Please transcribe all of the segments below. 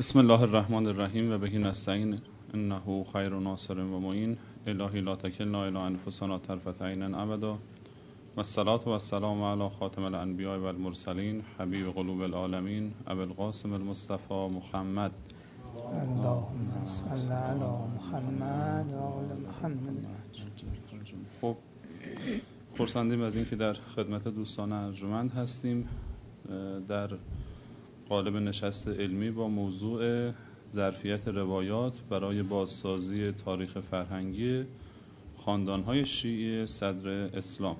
بسم الله الرحمن الرحیم و بهی نستعین انه خیر ناصر و معین. الهی لا تکلنا الى انفسنا طرفت عین ابدا و الصلاة و السلام علی خاتم الانبیاء و المرسلین حبیب قلوب العالمین ابو القاسم المصطفى محمد. اللهم صل علی محمد و آل محمد. خب خورسندیم از اینکه در خدمت دوستان ارجمند هستیم. در قالب نشست علمی با موضوع ظرفیت روایات برای بازسازی تاریخ فرهنگی خاندانهای شیعی صدر اسلام.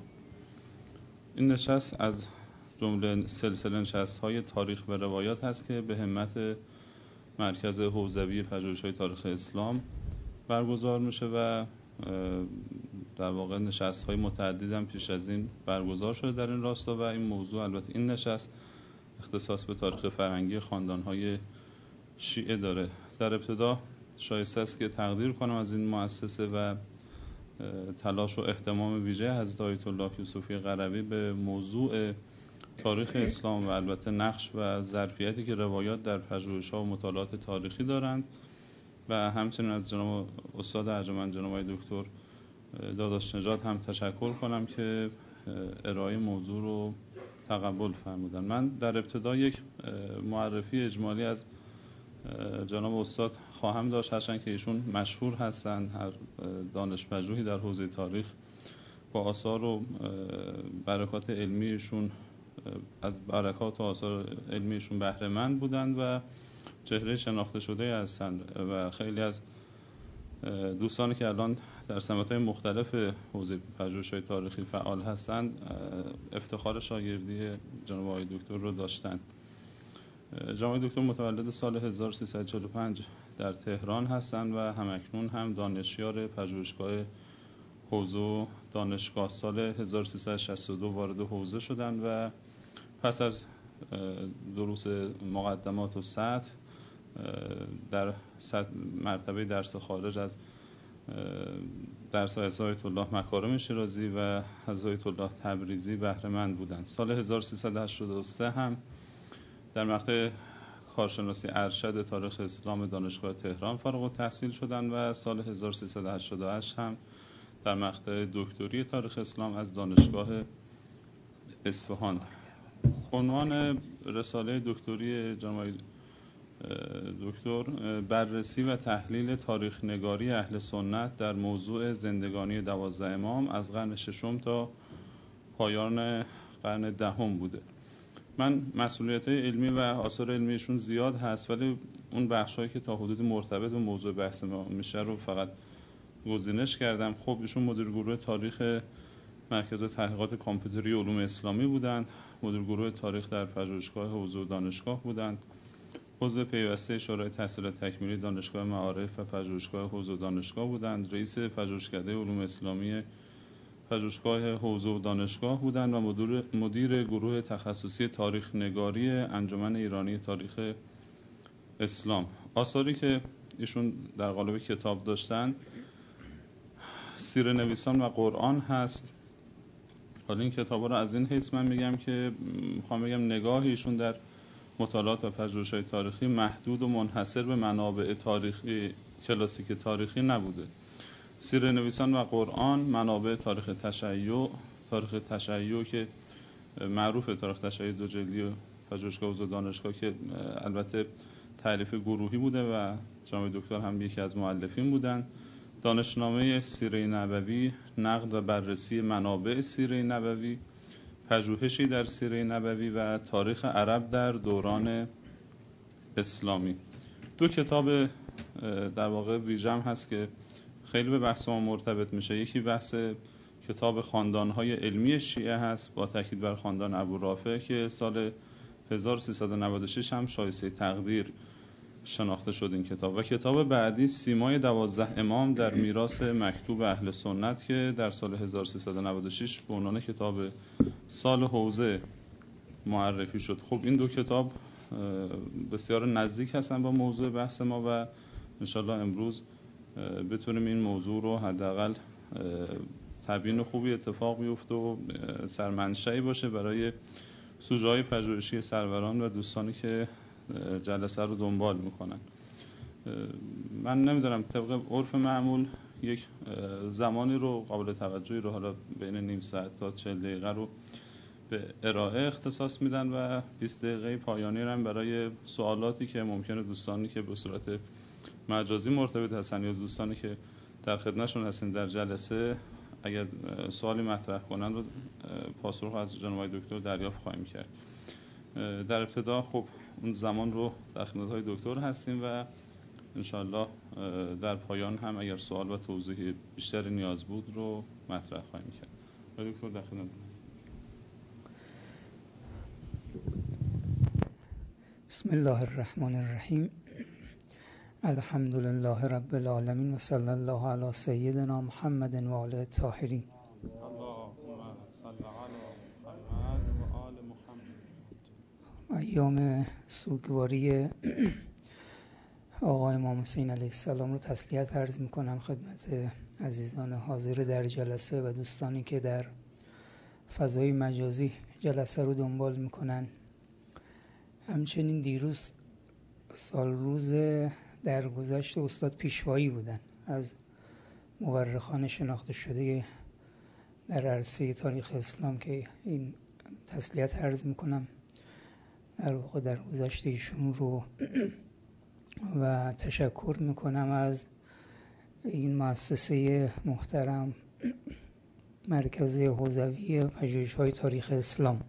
این نشست از جمله سلسله نشست های تاریخ و روایات هست که به همت مرکز حوزوی پژوهش های تاریخ اسلام برگزار میشه و در واقع نشست های متعدد هم پیش از این برگزار شده در این راستا و این موضوع البته این نشست اختصاص به تاریخ فرهنگی های شیعه داره. در ابتدا شایسته است که تقدیر کنم از این مؤسسه و تلاش و احتمام ویژه حضرت آیت الله یوسفی قروی به موضوع تاریخ اسلام و البته نقش و ظرفیتی که روایات در پژوهش‌ها و مطالعات تاریخی دارند و همچنین از جناب استاد ارجمند جناب دکتر داداش نجات هم تشکر کنم که ارائه موضوع رو تقبل فرمودن. من در ابتدا یک معرفی اجمالی از جناب استاد خواهم داشت. هرچند که ایشون مشهور هستند هر دانش پژوهی در حوزه تاریخ با آثار و برکات علمیشون از برکات و آثار علمیشون بهره مند بودند و چهره شناخته شده هستند. و خیلی از دوستانی که الان در سمت های مختلف حوزه پژوهش های تاریخی فعال هستند افتخار شاگردی جناب آقای دکتر رو داشتند جناب دکتر متولد سال 1345 در تهران هستند و همکنون هم دانشیار پژوهشگاه حوزه دانشگاه سال 1362 وارد حوزه شدند و پس از دروس مقدمات و سطح در مرتبه درس خارج از درس از آیت الله مکارم شیرازی و از آیت الله تبریزی بهره مند بودند. سال 1383 هم در مقطع کارشناسی ارشد تاریخ اسلام دانشگاه تهران فارغ التحصیل شدند و سال 1388 هم در مقطع دکتری تاریخ اسلام از دانشگاه اصفهان. عنوان رساله دکتری جناب دکتر بررسی و تحلیل تاریخ نگاری اهل سنت در موضوع زندگانی دوازده امام از قرن ششم تا پایان قرن دهم بوده. من مسئولیت علمی و آثار علمیشون زیاد هست ولی اون بخش هایی که تا حدود مرتبط به موضوع بحث ما میشه رو فقط گزینش کردم. خب ایشون مدیر گروه تاریخ مرکز تحقیقات کامپیوتری علوم اسلامی بودند. مدیر گروه تاریخ در پژوهشگاه حوزه دانشگاه بودند. عضو پیوسته شورای تحصیل تکمیلی دانشگاه معارف و پژوهشگاه حوزه دانشگاه بودند. رئیس پژوهشکده علوم اسلامی پژوهشگاه حوزه و دانشگاه بودند و مدیر, مدیر گروه تخصصی تاریخ نگاری انجمن ایرانی تاریخ اسلام. آثاری که ایشون در قالب کتاب داشتن سیر نویسان و قرآن هست. حالا این کتاب رو از این حیث من میگم که می‌خوام بگم نگاه ایشون در مطالعات و پژوهش های تاریخی محدود و منحصر به منابع تاریخی کلاسیک تاریخی نبوده. سیر نویسان و قرآن منابع تاریخ تشیع تاریخ تشیع که معروف تاریخ تشیع دو جلدی و پژوهشگاه و دانشگاه که البته تعریف گروهی بوده و جناب دکتر هم یکی از معلفین بودند دانشنامه سیره نبوی نقد و بررسی منابع سیره نبوی پژوهشی در سیره نبوی و تاریخ عرب در دوران اسلامی. دو کتاب در واقع ویژم هست که خیلی به بحث ما مرتبط میشه. یکی بحث کتاب خاندانهای علمی شیعه هست با تاکید بر خاندان ابو رافع که سال 1396 هم شایسته تقدیر شناخته شد این کتاب. و کتاب بعدی سیمای دوازده امام در میراث مکتوب اهل سنت که در سال 1396 به عنوان کتاب سال حوزه معرفی شد. خب این دو کتاب بسیار نزدیک هستن با موضوع بحث ما و انشالله امروز بتونیم این موضوع رو حداقل تبیین خوبی اتفاق بیفته و سرمنشهی باشه برای سوژه های پژوهشی سروران و دوستانی که جلسه رو دنبال می‌کنن. من نمی‌دونم طبق عرف معمول یک زمانی رو قابل توجهی رو حالا بین نیم ساعت تا چل دقیقه رو به ارائه اختصاص میدن و 20 دقیقه پایانی رو برای سوالاتی که ممکنه دوستانی که به صورت مجازی مرتبط هستن یا دوستانی که در خدمتشون هستن در جلسه اگر سوالی مطرح کنن رو پاسخ از جناب دکتر دریافت خواهیم کرد. در ابتدا خب اون زمان رو در خدمت های دکتر هستیم و انشالله در پایان هم اگر سوال و توضیح بیشتر نیاز بود رو مطرح خواهیم کرد. دکتر در خدمت هستیم. بسم الله الرحمن الرحیم. الحمد لله رب العالمین و صلی الله علی سیدنا محمد و آله الطاهرین ایام سوگواری آقای امام حسین علیه السلام رو تسلیت عرض می‌کنم. خدمت عزیزان حاضر در جلسه و دوستانی که در فضای مجازی جلسه رو دنبال می‌کنن. همچنین دیروز سال روز در گذشت استاد پیشوایی بودن. از مورخان شناخته شده در عرصه تاریخ اسلام که این تسلیت عرض می‌کنم. در واقع در گذشت ایشون رو و تشکر می‌کنم از این مؤسسه محترم مرکز حوزوی پژوهش های تاریخ اسلام.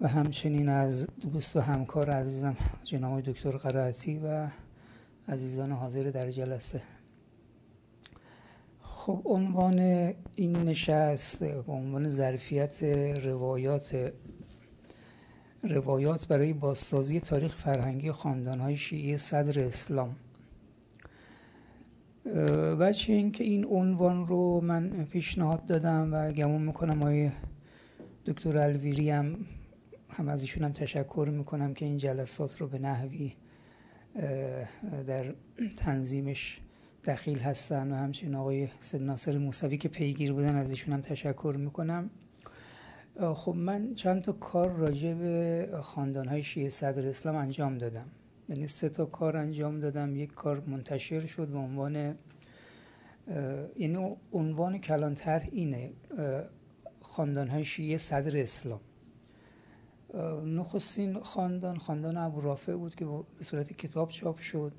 و همچنین از دوست و همکار عزیزم جناب دکتر قرائتی و عزیزان حاضر در جلسه. خب عنوان این نشست به عنوان ظرفیت روایات روایات برای بازسازی تاریخ فرهنگی های شیعی صدر اسلام. بچه این که این عنوان رو من پیشنهاد دادم و گمون می‌کنم آقای دکتر الویری هم هم از ایشون هم تشکر می‌کنم که این جلسات رو به نحوی در تنظیمش دخیل هستن و همچنین آقای سید ناصر موسوی که پیگیر بودن از ایشون هم تشکر می‌کنم. خب من چند تا کار راجع به خاندان های شیعه صدر اسلام انجام دادم. یعنی سه تا کار انجام دادم. یک کار منتشر شد به عنوان یعنی عنوان کلانتر اینه خاندان های شیعه صدر اسلام. نخستین خاندان خاندان ابو رافع بود که به صورت کتاب چاپ شد.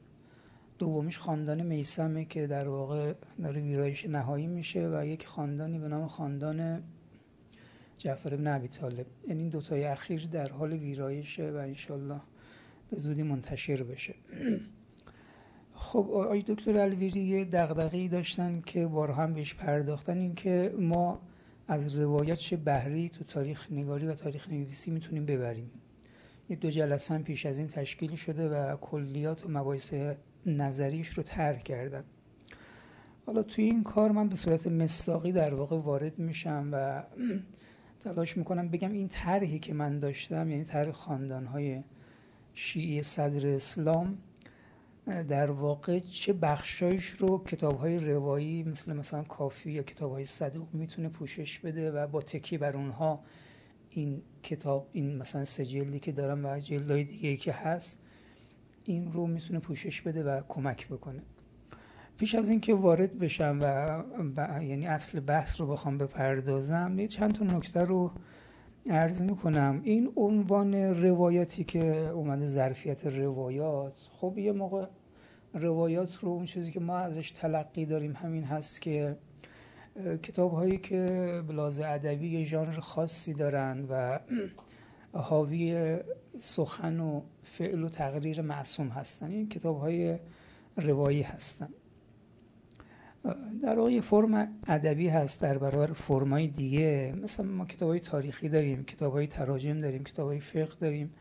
دومیش خاندان میسمه که در واقع داره ویرایش نهایی میشه و یک خاندانی به نام خاندان جعفر بن ابی طالب. یعنی این دوتای اخیر در حال ویرایشه و انشالله به زودی منتشر بشه. خب آقای دکتر الویری یه دغدغه‌ای داشتن که بارها هم بهش پرداختن این که ما از روایت چه بهری تو تاریخ نگاری و تاریخ نویسی می‌تونیم ببریم. یه دو جلسه هم پیش از این تشکیل شده و کلیات و مباحث نظریش رو طرح کردن. حالا توی این کار من به صورت مستاقی در واقع وارد میشم و تلاش می‌کنم بگم این طرحی که من داشتم یعنی طرح خاندانهای شیعی صدر اسلام در واقع چه بخشایش رو کتاب های روایی مثل مثلا کافی یا کتاب های صدوق می‌تونه پوشش بده و با تکی بر اونها این کتاب این مثلا سه جلدی که دارم و جلدهای دیگه که هست این رو می‌تونه پوشش بده و کمک بکنه. پیش از اینکه وارد بشم و, یعنی اصل بحث رو بخوام بپردازم یه چند تا نکته رو عرض می‌کنم. این عنوان روایاتی که اومده ظرفیت روایات خب یه موقع روایات رو اون چیزی که ما ازش تلقی داریم همین هست که کتاب هایی که بلاز ادبی یه ژانر خاصی دارن و حاوی سخن و فعل و تقریر معصوم هستن. این کتاب های روایی هستن. در واقع یه فرم ادبی هست در برابر فرمای دیگه. مثلا ما کتاب های تاریخی داریم کتاب های تراجم داریم کتاب های فقه داریم.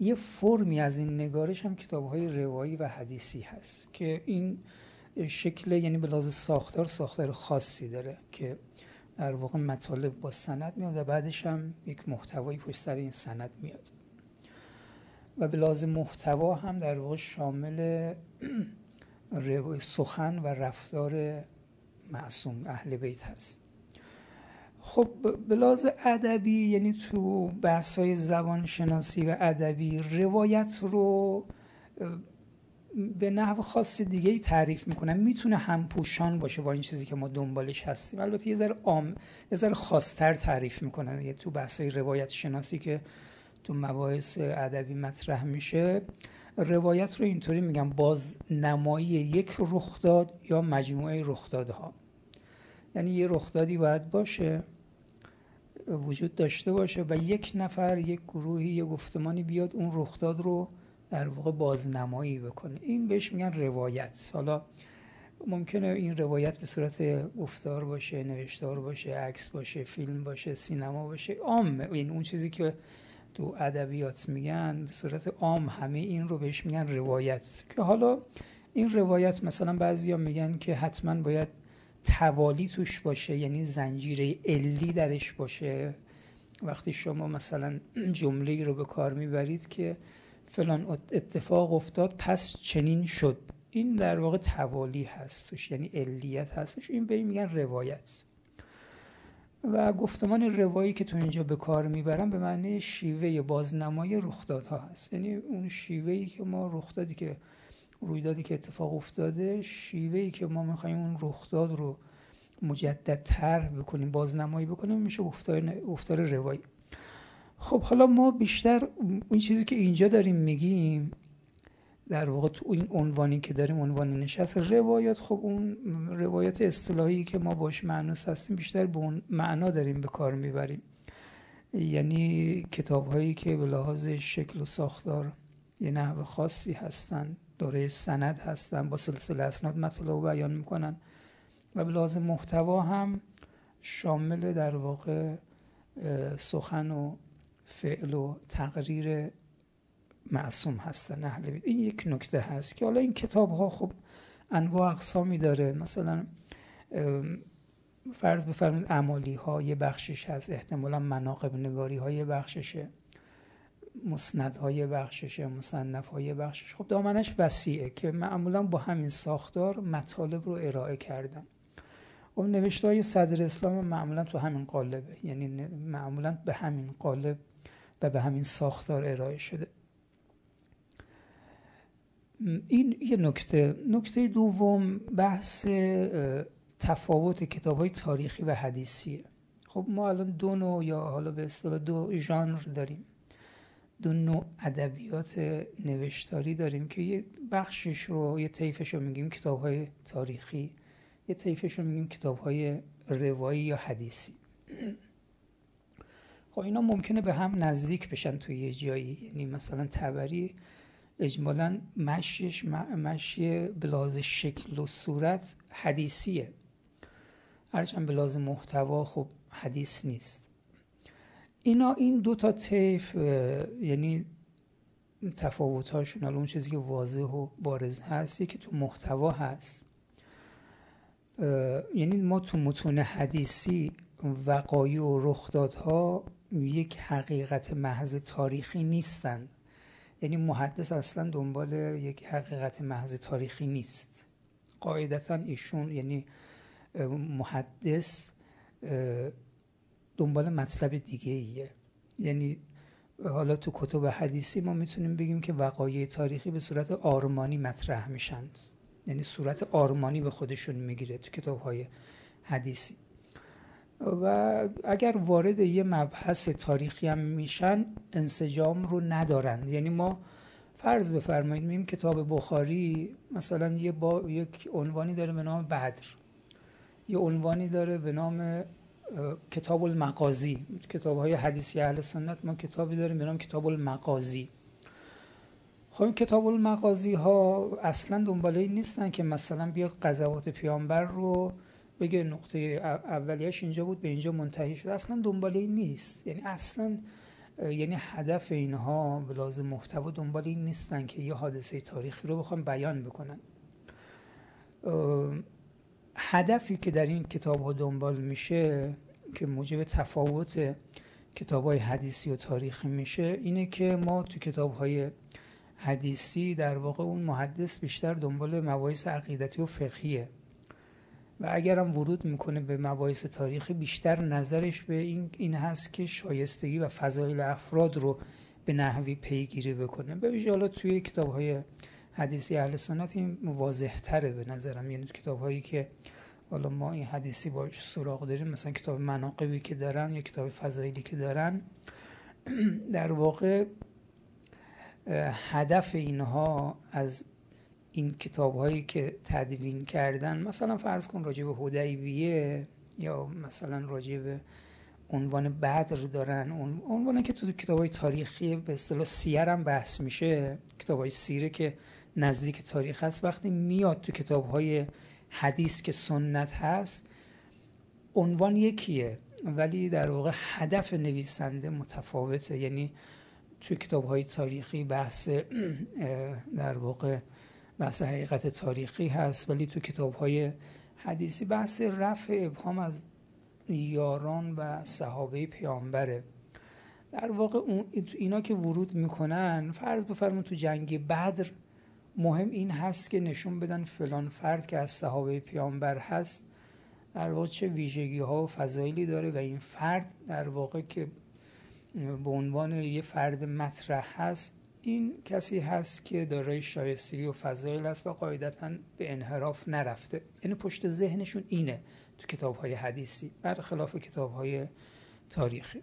یه فرمی از این نگارش هم کتاب های روایی و حدیثی هست که این شکل یعنی به ساختار ساختار خاصی داره که در واقع مطالب با سند میاد و بعدش هم یک محتوایی پشت سر این سند میاد. و به محتوا هم در واقع شامل سخن و رفتار معصوم اهل بیت هست. خب بلاز ادبی یعنی تو بحث های زبان شناسی و ادبی روایت رو به نحو خاص دیگه ای تعریف می‌کنن می‌تونه همپوشان باشه با این چیزی که ما دنبالش هستیم. البته یه ذره عام یه ذره خاصتر تعریف می‌کنن یه تو بحث های روایت شناسی که تو مباحث ادبی مطرح میشه. روایت رو اینطوری میگم. بازنمایی یک رخداد یا مجموعه رخدادها یعنی یه رخدادی باید باشه وجود داشته باشه و یک نفر یک گروهی یک گفتمانی بیاد اون رخداد رو در واقع بازنمایی بکنه. این بهش میگن روایت. حالا ممکنه این روایت به صورت گفتار باشه نوشتار باشه عکس باشه فیلم باشه سینما باشه عام این اون چیزی که تو ادبیات میگن به صورت عام همه این رو بهش میگن روایت. که حالا این روایت مثلا بعضیا میگن که حتما باید توالی توش باشه یعنی زنجیره علی درش باشه. وقتی شما مثلا جمله رو به کار می‌برید که فلان اتفاق افتاد پس چنین شد. این در واقع توالی هستش یعنی علیت هستش. این به میگن روایت. و گفتمان روایی که تو اینجا به کار می‌برم به معنی شیوه بازنمای رخدادها هست. یعنی اون شیوهی که ما رخدادی که رویدادی که اتفاق افتاده شیوهی که ما می‌خوایم اون رخداد رو مجدد تر بکنیم بازنمایی بکنیم میشه گفتار روایی. خب حالا ما بیشتر اون چیزی که اینجا داریم میگیم در واقع تو این عنوانی که داریم عنوان نشست روایات خب اون روایات اصطلاحی که ما باش معنوس هستیم بیشتر به اون معنا داریم به کار می‌بریم. یعنی کتاب هایی که به لحاظ شکل و ساختار یه نحو خاصی هستن داره سند هستن با سلسله اسناد مطلب بیان می‌کنن و به لحاظ محتوا هم شامل در واقع سخن و فعل و تقریر معصوم هستن اهل بیت. این یک نکته هست که حالا این کتاب ها خب انواع اقسامی داره. مثلا فرض بفرمایید اعمالی ها یه بخشش هست. احتمالا مناقب نگاری های بخششه مسند های بخششه مصنف های بخشش. خب دامنش وسیعه که معمولا با همین ساختار مطالب رو ارائه کردن. خب نوشته های صدر اسلام معمولا تو همین قالبه. یعنی معمولا به همین قالب و به همین ساختار ارائه شده. این یه نکته نکته دوم بحث تفاوت کتاب های تاریخی و حدیثیه خب ما الان دو نوع یا حالا به اصطلاح دو ژانر داریم. دو نوع ادبیات نوشتاری داریم که یه بخشش رو یه طیفش رو میگیم کتاب های تاریخی یه طیفش رو میگیم کتاب های روایی یا حدیثی. خب اینا ممکنه به هم نزدیک بشن توی یه جایی یعنی مثلا تبری اجمالا مشیش مشی بلاز شکل و صورت حدیثیه. هرچند بلاز محتوا خب حدیث نیست. اینا این دو تا طیف یعنی تفاوت هاشون اون چیزی که واضح و بارز هست یکی تو محتوا هست. یعنی ما تو متون حدیثی وقایع و رخدادها یک حقیقت محض تاریخی نیستند یعنی محدث اصلا دنبال یک حقیقت محض تاریخی نیست. قاعدتا ایشون یعنی محدث دنبال مطلب دیگه ایه یعنی حالا تو کتب حدیثی ما می‌تونیم بگیم که وقایع تاریخی به صورت آرمانی مطرح میشند یعنی صورت آرمانی به خودشون می‌گیره تو کتاب های حدیثی. و اگر وارد یه مبحث تاریخی هم میشن انسجام رو ندارن. یعنی ما فرض بفرمایید میم کتاب بخاری مثلا یه با یک عنوانی داره به نام بدر. یه عنوانی داره به نام کتاب المقازی کتاب های حدیثی اهل سنت ما کتابی داریم به نام کتاب المقازی خب این کتاب المقازی ها اصلا دنباله نیستن که مثلا بیاد قضاوت پیامبر رو بگه نقطه اولیش اینجا بود به اینجا منتهی شد. اصلا دنبال این نیست. یعنی اصلا یعنی هدف اینها به لازم محتوا دنبال این نیستن که یه حادثه تاریخی رو بخوام بیان بکنن. هدفی که در این کتاب ها دنبال میشه که موجب تفاوت کتاب های حدیثی و تاریخی میشه اینه که ما تو کتاب های حدیثی در واقع اون محدث بیشتر دنبال مباحث عقیدتی و فقهیه. و اگرم ورود می‌کنه به مباحث تاریخی بیشتر نظرش به این, این هست که شایستگی و فضایل افراد رو به نحوی پیگیری بکنه. به ویژه حالا توی کتاب های حدیثی اهل سنت این واضح تره به نظرم. یعنی کتاب هایی که حالا ما این حدیثی باش سراغ داریم مثلا کتاب مناقبی که دارن یا کتاب فضایلی که دارن در واقع هدف اینها از این کتاب هایی که تدوین کردن مثلا فرض کن راجع به حدیبیه یا مثلا راجع به عنوان بدر دارن عنوان که تو کتاب های تاریخی به اصطلاح سیر هم بحث میشه کتاب های سیره که نزدیک تاریخ هست وقتی میاد تو کتاب های حدیث که سنت هست عنوان یکیه ولی در واقع هدف نویسنده متفاوته. یعنی توی کتاب های تاریخی بحث در واقع بحث حقیقت تاریخی هست ولی تو کتاب های حدیثی بحث رفع ابهام از یاران و صحابه پیامبره. در واقع اینا که ورود می‌کنن فرض بفرمون تو جنگ بدر مهم این هست که نشون بدن فلان فرد که از صحابه پیامبر هست در واقع چه ویژگی ها و فضایلی داره و این فرد در واقع که به عنوان یه فرد مطرح هست این کسی هست که دارای شایستگی و فضایل است و قاعدتا به انحراف نرفته. یعنی پشت ذهنشون اینه تو کتاب های حدیثی برخلاف کتاب های تاریخی.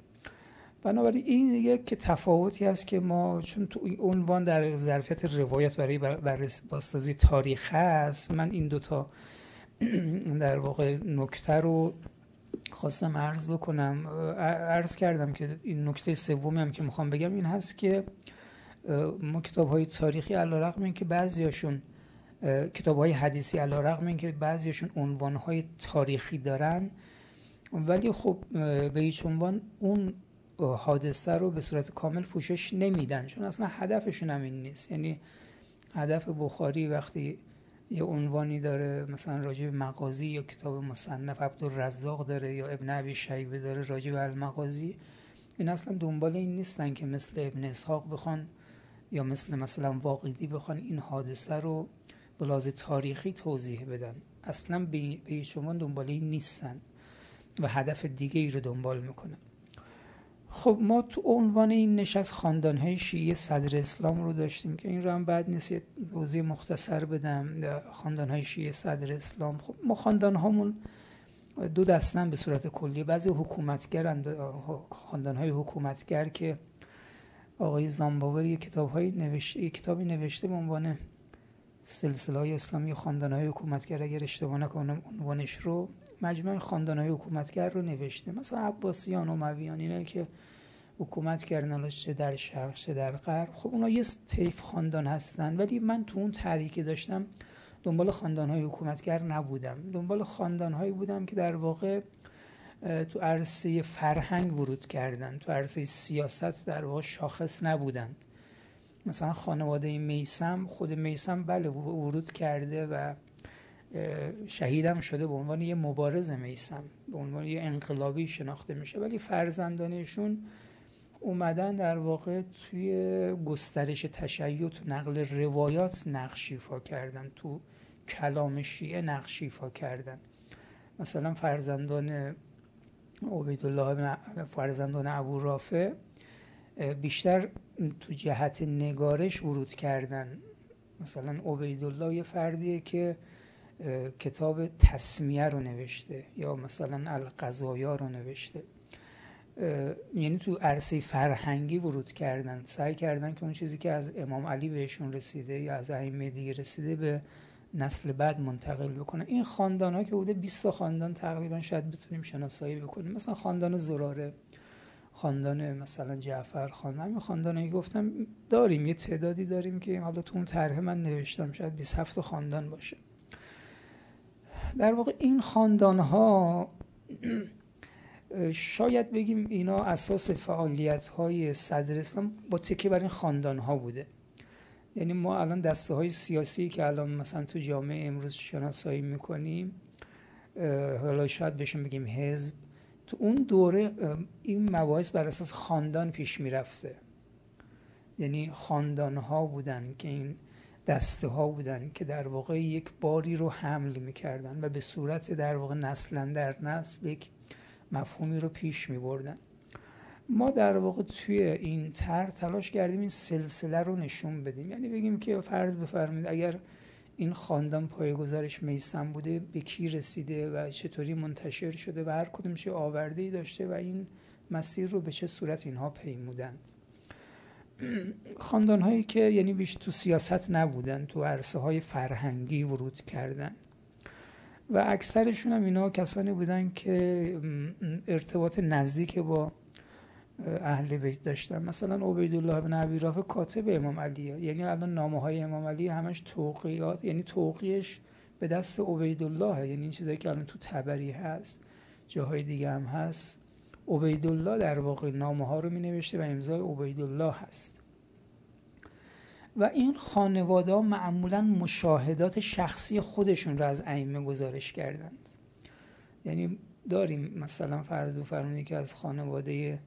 بنابراین این یک تفاوتی هست که ما چون تو عنوان در ظرفیت روایت برای بازسازی تاریخ هست من این دوتا در واقع نکته رو خواستم عرض بکنم. عرض کردم که این نکته سومی هم که می‌خوام بگم این هست که ما کتاب های تاریخی علا رقم این که بعضیاشون کتاب های حدیثی علا رقم این که بعضیاشون عنوان های تاریخی دارن. ولی خب به هیچ عنوان اون حادثه رو به صورت کامل پوشش نمیدن چون اصلا هدفشون هم این نیست. یعنی هدف بخاری وقتی یه عنوانی داره مثلا راجع به مغازی یا کتاب مصنف عبدالرزاق داره یا ابن عبی شیبه داره راجع به المغازی این اصلا دنبال این نیستن که مثل ابن اسحاق بخوان یا مثل مثلا واقعی بخوان این حادثه رو به تاریخی توضیح بدن. اصلا به شما دنبال این نیستن و هدف دیگه ای رو دنبال می‌کنن. خب ما تو عنوان این نشست خاندان های شیعه صدر اسلام رو داشتیم که این رو هم بعد نیست توضیح مختصر بدم. خاندان های شیعه صدر اسلام. خب ما خاندان هامون دو دستن به صورت کلی. بعضی حکومتگرند خاندان های حکومتگر که آقای زامباور یه کتاب نوشته کتابی نوشته به عنوان سلسله های اسلامی خاندان های حکومتگر اگر اشتباه نکنم عنوانش رو مجموع خاندان های حکومتگر رو نوشته. مثلا عباسیان و مویان اینا که حکومت کردن چه در شرق چه در غرب. خب اونا یه طیف خاندان هستن ولی من تو اون تحریکی داشتم دنبال خاندان های حکومتگر نبودم. دنبال خاندان هایی بودم که در واقع تو عرصه فرهنگ ورود کردن تو عرصه سیاست در واقع شاخص نبودند. مثلا خانواده میسم خود میسم بله ورود کرده و شهیدم شده به عنوان یه مبارز میسم. به عنوان یه انقلابی شناخته میشه. ولی فرزندانشون اومدن در واقع توی گسترش تشیع تو نقل روایات نقش ایفا کردن. تو کلام شیعه نقش ایفا کردن. مثلا فرزندان عبیدالله فرزندان ابو رافع بیشتر تو جهت نگارش ورود کردن. مثلا عبیدالله یه فردیه که کتاب تسمیه رو نوشته یا مثلا القضایا رو نوشته. یعنی تو عرصه فرهنگی ورود کردن. سعی کردن که اون چیزی که از امام علی بهشون رسیده یا از ائمه دیگه رسیده به نسل بعد منتقل بکنه. این خاندان ها که بوده 20 خاندان تقریبا شاید بتونیم شناسایی بکنیم. مثلا خاندان زراره خاندان مثلا جعفر خان همین خاندانی گفتم داریم یه تعدادی داریم که حالا تو اون طرح من نوشتم شاید 27 خاندان باشه. در واقع این خاندان ها شاید بگیم اینا اساس فعالیت های صدر اسلام با تکیه بر این خاندان ها بوده. یعنی ما الان دسته های سیاسی که الان مثلا تو جامعه امروز شناسایی می‌کنیم حالا شاید بهشون بگیم حزب تو اون دوره این مباحث بر اساس خاندان پیش می‌رفته. یعنی خاندان ها بودن که این دسته ها بودن که در واقع یک باری رو حمل می‌کردن و به صورت در واقع نسلا در نسل یک مفهومی رو پیش می بردن ما در واقع توی این تر تلاش کردیم این سلسله رو نشون بدیم. یعنی بگیم که فرض بفرمایید اگر این خاندان پایگزارش میسم بوده به کی رسیده و چطوری منتشر شده و هر کدوم چه آورده ای داشته و این مسیر رو به چه صورت اینها پیمودند. خاندان هایی که یعنی بیش تو سیاست نبودن تو عرصه های فرهنگی ورود کردن. و اکثرشون هم اینا کسانی بودن که ارتباط نزدیک با اهل بیت داشتن. مثلا عبیدالله بن ابی رافع کاتب امام علیه یعنی الان نامه های امام علی همش توقیات یعنی توقیش به دست عبیدالله یعنی این چیزایی که الان تو تبری هست جاهای دیگه هم هست. عبیدالله در واقع نامه ها رو می نوشته و امضای عبیدالله هست. و این خانواده ها معمولا مشاهدات شخصی خودشون رو از ائمه گزارش کردند. یعنی داریم مثلا فرض بفرمایید که از خانواده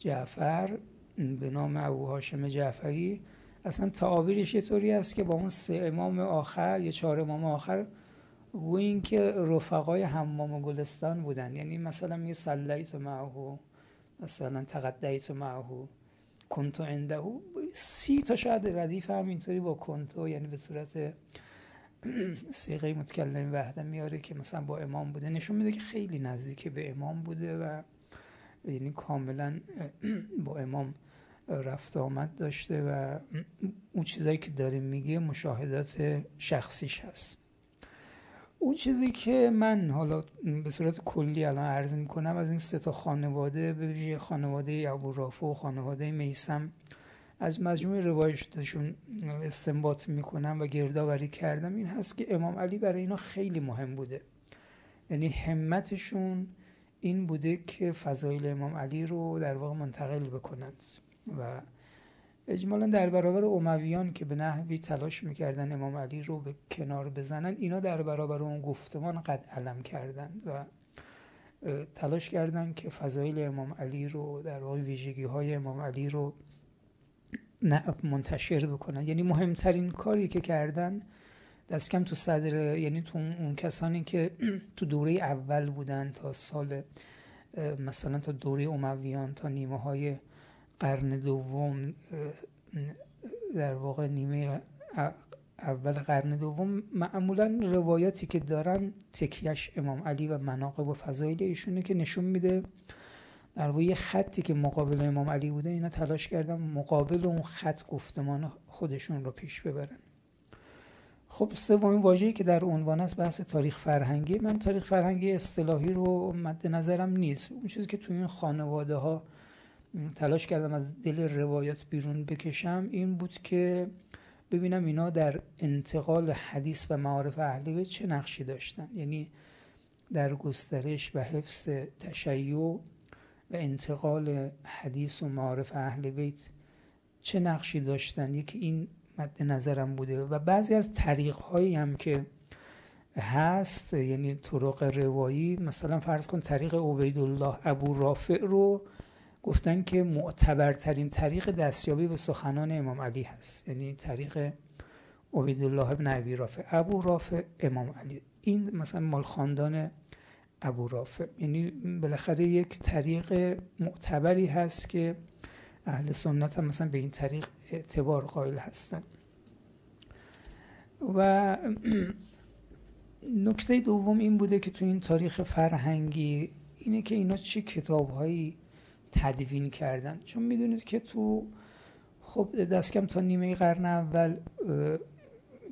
جعفر به نام ابو هاشم جعفری. اصلا تعابیرش یه طوری است که با اون سه امام آخر یا چهار امام آخر و این که رفقای حمام گلستان بودن. یعنی مثلا میگه صلیت معه مثلا تقدیت معه کنتو عنده. سی تا شاید ردیف هم اینطوری با کنتو یعنی به صورت سیغه متکلم وحده میاره که مثلا با امام بوده. نشون میده که خیلی نزدیک به امام بوده و یعنی کاملا با امام رفت آمد داشته و اون چیزایی که داره میگه مشاهدات شخصیش هست. اون چیزی که من حالا به صورت کلی الان عرض می‌کنم از این سه تا خانواده به ویژه خانواده ابو رافع و خانواده میسم از مجموع روایشون استنباط می‌کنم و گردآوری کردم. این هست که امام علی برای اینا خیلی مهم بوده. یعنی همتشون این بوده که فضایل امام علی رو در واقع منتقل بکنند و اجمالا در برابر امویان که به نحوی تلاش می‌کردن امام علی رو به کنار بزنن اینا در برابر اون گفتمان قد علم کردند و تلاش کردند که فضایل امام علی رو در واقع ویژگی های امام علی رو منتشر بکنن. یعنی مهمترین کاری که کردن دست کم تو صدر یعنی تو اون کسانی که تو دوره اول بودن تا سال مثلا تا دوره امویان تا نیمه های قرن دوم در واقع نیمه اول قرن دوم معمولا روایاتی که دارن تکیش امام علی و مناقب و فضایل ایشونه که نشون میده در واقع خطی که مقابل امام علی بوده اینا تلاش کردن مقابل اون خط گفتمان خودشون رو پیش ببرن. خب سومین واژه‌ای که در عنوان است بحث تاریخ فرهنگی. من تاریخ فرهنگی اصطلاحی رو مد نظرم نیست. اون چیزی که تو این خانواده ها تلاش کردم از دل روایات بیرون بکشم این بود که ببینم اینا در انتقال حدیث و معارف اهل بیت چه نقشی داشتن. یعنی در گسترش و حفظ تشیع و انتقال حدیث و معارف اهل بیت چه نقشی داشتن. یکی این مد نظرم بوده و بعضی از طریق هایی هم که هست یعنی طرق روایی مثلا فرض کن طریق عبیدالله ابو رافع رو گفتن که معتبرترین طریق دستیابی به سخنان امام علی هست. یعنی طریق عبیدالله ابن ابی رافع. ابو رافع امام علی. این مثلا مال خاندان ابو رافع. یعنی بالاخره یک طریق معتبری هست که اهل سنت هم مثلا به این طریق اعتبار قائل هستن. و نکته دوم این بوده که تو این تاریخ فرهنگی اینه که اینا چه کتابهایی تدوین کردن. چون می‌دونید که تو خب دست کم تا نیمه قرن اول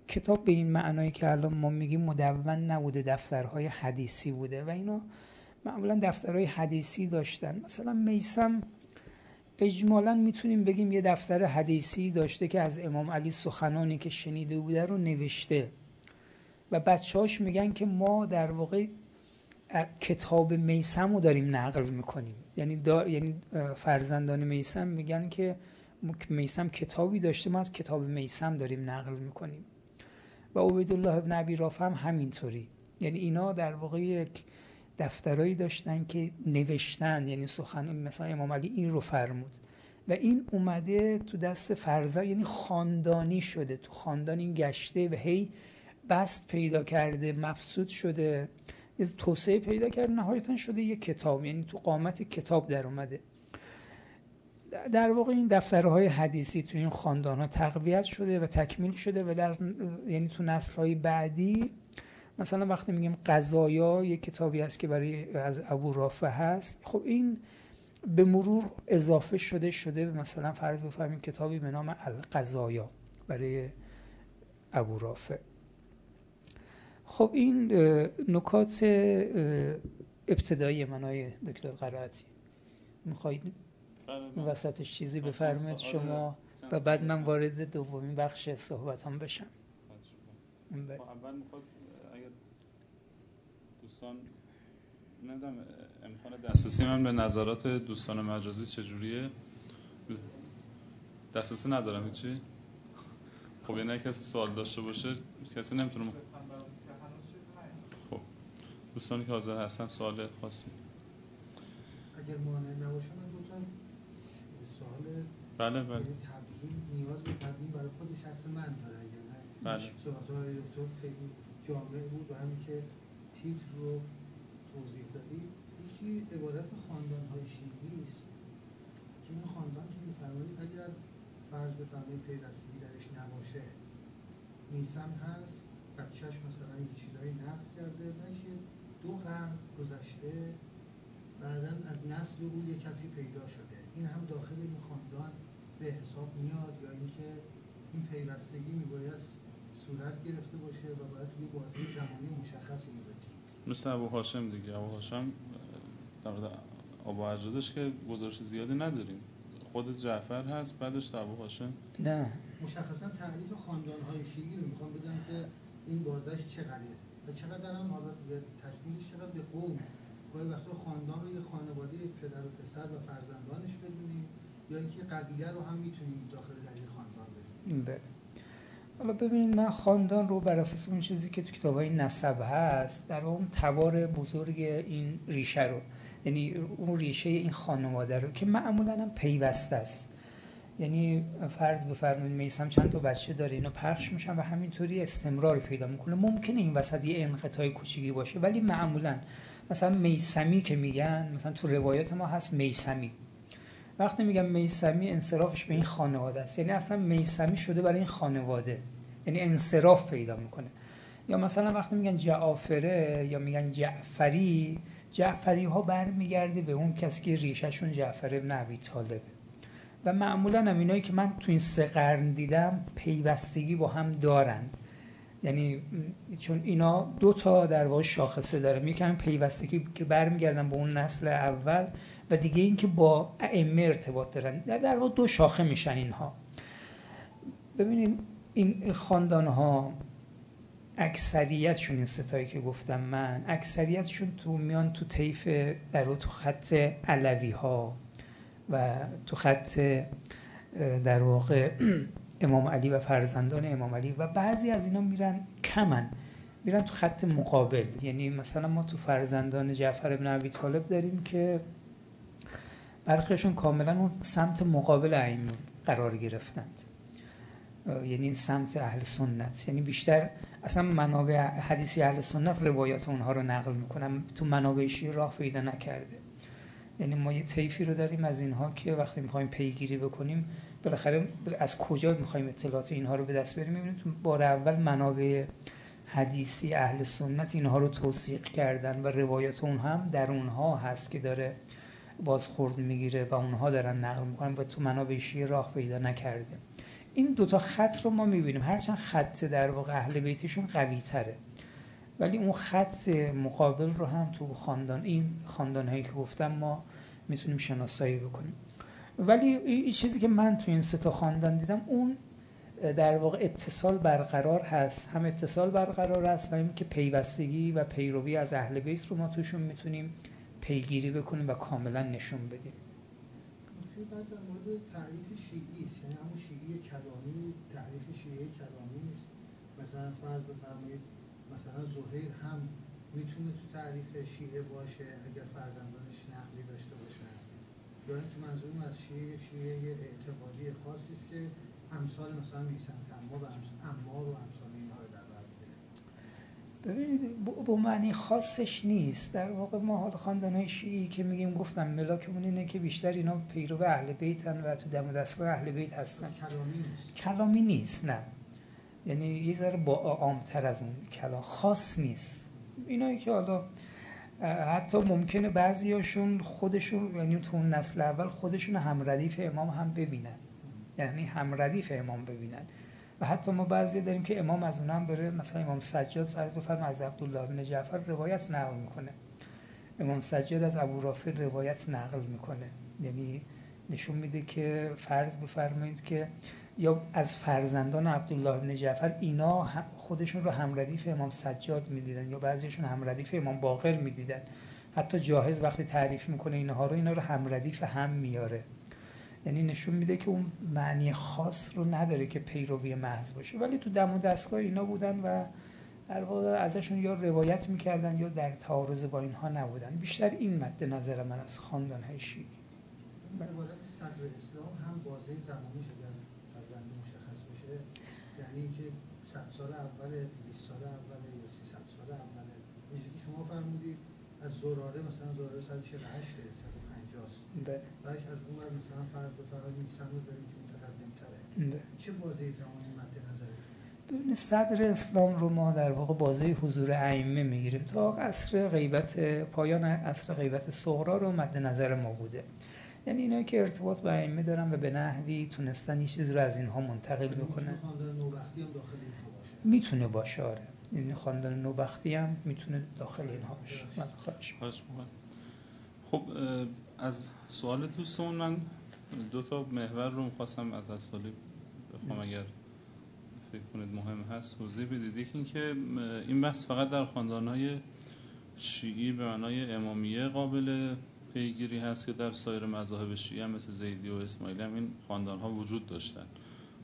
کتاب به این معنایی که الان ما میگیم مدون نبوده دفترهای حدیثی بوده و اینا معمولا دفترهای حدیثی داشتن. مثلا میسم اجمالا می‌تونیم بگیم یه دفتر حدیثی داشته که از امام علی سخنانی که شنیده بوده رو نوشته. و بچهاش میگن که ما در واقع کتاب میسم رو داریم نقل می‌کنیم. یعنی, یعنی فرزندان میسم میگن که میسم کتابی داشته ما از کتاب میسم داریم نقل می‌کنیم. و عبیدالله ابن عبی رافع هم همینطوری. یعنی اینا در واقع یک دفترهایی داشتن که نوشتن یعنی سخن مثلا امام علی این رو فرمود. و این اومده تو دست فرزر یعنی خاندانی شده. تو خاندان این گشته و هی بست پیدا کرده مبسوط شده. توسعه پیدا کرده. نهایتا شده یه کتاب یعنی تو قامت کتاب در اومده. در واقع این دفترهای حدیثی تو این خاندان ها تقویت شده و تکمیل شده و در یعنی تو نسل های بعدی مثلا وقتی میگیم قضایا یه کتابی هست که برای از ابو رافع هست. خب این به مرور اضافه شده شده به مثلا فرض بفرمایید کتابی به نام القضایا برای ابو رافع. خب این نکات ابتدایی منای دکتر قرائتی. می‌خواهید بله، وسطش چیزی بفرمایید شما و بعد من وارد دومین بخش صحبت هم بشم بله. خب، اول می‌خواد اگر دوستان نمی‌دونم امکان دسترسی من به نظرات دوستان مجازی چجوریه؟ دسترسی ندارم هیچی؟ خب یعنی کسی سوال داشته باشه کسی نمی‌تونه خب دوستانی که حاضر هستن سوال خاصی. اگر مانع نباشه من دو تا سوال بله بله. نیاز به تبدیل برای خود شخص من داره اگر نه بله. صحبت های دکتر خیلی جامع بود و همین که تیتر رو توضیح دادید یکی عبارت خاندان های شیعی است. که این خاندان که میفرمایید اگر فرض بفرمایید پیوستگی درش نباشه نیسم هست بچهش مثلا یه چیزایی نقد کرده نشه دو قرن گذشته بعدا از نسل او یه کسی پیدا شده. این هم داخل این خاندان به حساب میاد یا اینکه این پیوستگی میباید صورت گرفته باشه و باید توی بازی زمانی مشخصی میبودید مثل ابو هاشم دیگه. ابو هاشم در مورد ابو اجدادش که گزارش زیادی نداریم. خود جعفر هست بعدش ابو هاشم نه. مشخصا تعریف خاندان های شیعی رو می‌خوام بدم که این بازش چقدره و چقدر هم حالا تکمیلش چقدر به قوم. گاهی وقتا خاندان رو یه خانواده پدر و پسر و فرزندانش بدونیم یا اینکه قبیله رو هم می‌تونیم داخل در یه خاندان بدونیم. بله. حالا ببینید من خاندان رو بر اساس اون چیزی که تو کتاب های نسب هست در اون تبار بزرگ این ریشه رو یعنی اون ریشه این خانواده رو که معمولا هم پیوسته است. یعنی فرض بفرمایید میسم چند تا بچه داره اینا پخش میشن و همینطوری استمرار پیدا می‌کنه. ممکنه این وسط یه انقطاع کوچیکی باشه ولی معمولا مثلا میسمی که میگن مثلا تو روایات ما هست میسمی وقتی میگم میسمی انصرافش به این خانواده است. یعنی اصلا میسمی شده برای این خانواده. یعنی انصراف پیدا می‌کنه. یا مثلا وقتی میگن جعفره یا میگن جعفری جعفری ها برمیگرده به اون کسی که ریشهشون جعفر ابن عبی طالبه. و معمولا هم اینایی که من تو این سه قرن دیدم پیوستگی با هم دارن. یعنی چون اینا دو تا در واقع شاخصه داره. یکی پیوستگی که برمیگردن به اون نسل اول و دیگه اینکه با ائمه ارتباط دارن. در, در واقع دو شاخه میشن اینها. ببینید این خاندان ها اکثریتشون این ستایی که گفتم من اکثریتشون تو میان تو طیف در تو خط علوی ها و تو خط در واقع امام علی و فرزندان امام علی و بعضی از اینا میرن کمن. میرن تو خط مقابل. یعنی مثلا ما تو فرزندان جعفر ابن عبی طالب داریم که برخیشون کاملا اون سمت مقابل ائمه قرار گرفتند. یعنی سمت اهل سنت. یعنی بیشتر اصلا منابع حدیثی اهل سنت روایات اونها رو نقل می‌کنم تو منابع شیعه راه پیدا نکرده. یعنی ما یه طیفی رو داریم از اینها که وقتی می‌خوایم پیگیری بکنیم بالاخره از کجا می‌خوایم اطلاعات اینها رو به دست بریم؟ می‌بینیم تو بار اول منابع حدیثی اهل سنت اینها رو توصیق کردن و روایات اون هم در اونها هست که داره بازخورد می‌گیره و اونها دارن نقل می‌کنن و تو منابع شیعه راه پیدا نکرده. این دوتا خط رو ما می‌بینیم. هرچند خط در واقع اهل بیتشون قوی تره. ولی اون خط مقابل رو هم تو خاندان این خاندان هایی که گفتم ما می‌تونیم شناسایی بکنیم. ولی این چیزی که من تو این سه تا خاندان دیدم اون در واقع اتصال برقرار هست. هم اتصال برقرار هست و این که پیوستگی و پیروی از اهل بیت رو ما توشون می‌تونیم پیگیری بکنیم و کاملا نشون بدیم. بعد در مورد تعریف شیعی است. یعنی همون شیعی کلامی تعریف شیعی کلامی است مثلا فرض بفرمایید مثلا زهیر هم می‌تونه تو تعریف شیعه باشه اگر فرزندانش نقلی داشته باشه یا اینکه منظورم از شیعه شیعه اعتقادی خاصی است که امثال مثلا میسن تما و امار و امثال اینها رو در بر ببینید با معنی خاصش نیست. در واقع ما حال خاندان های شیعی که میگیم گفتم ملاکمون اینه که بیشتر اینا پیرو اهل بیتن و تو دم دستگاه اهل بیت هستن. کلامی نیست. کلامی نیست نه. یعنی یه ذره با عامتر از اون کلام. خاص نیست. اینایی که حالا حتی ممکنه بعضیاشون خودشون یعنی تو نسل اول خودشون هم ردیف امام هم ببینن. یعنی هم ردیف امام ببینن. و حتی ما بعضی داریم که امام از اون هم داره مثلا امام سجاد فرض بفرم از عبدالله بن جعفر روایت نقل می‌کنه. امام سجاد از ابو رافع روایت نقل می‌کنه. یعنی نشون میده که فرض بفرمایید که یا از فرزندان عبدالله بن جعفر اینا خودشون رو همردیف امام سجاد می‌دیدن یا بعضیشون همردیف امام باقر می‌دیدن. حتی جاهز وقتی تعریف می‌کنه اینها رو اینا رو همردیف هم میاره. یعنی نشون میده که اون معنی خاص رو نداره که پیروی محض باشه. ولی تو دم و دستگاه اینا بودن و در واقع ازشون یا روایت می‌کردن یا در تعارض با اینها نبودن. بیشتر این مد نظر من از خاندان های شیعی صدر اسلام هم بازه زمانی شده مشخص بشه یعنی 100 سال اول 20 سال اول یا 300 سال اول. اینجوری شما فرمودید از زراره مثلا زراره 148 بله. بعدش از اون مثلا فرض بفرمایید میسن رو داریم که متقدم تره. بله. چه بازه زمانی مد نظره ببین صدر اسلام رو ما در واقع بازه حضور ائمه می‌گیریم تا عصر غیبت پایان عصر غیبت صغرا رو مد نظر ما بوده. یعنی اینا که ارتباط با ائمه دارن و به نحوی تونستن یه چیزی رو از اینها منتقل یعنی خاندان می‌تونه باشه آره. یعنی خاندان نوبختی هم می‌تونه داخل اینها باشه. خواهش خب از سوال دوستمون من دو تا محور رو می‌خواستم از اصالی بخوام اگر فکر کنید مهم هست توضیح بدید. یکی اینکه این بحث فقط در خاندانهای شیعی به معنای امامیه قابل پیگیری هست که در سایر مذاهب شیعی هم مثل زیدی و اسماعیلی هم این خاندان ها وجود داشتن.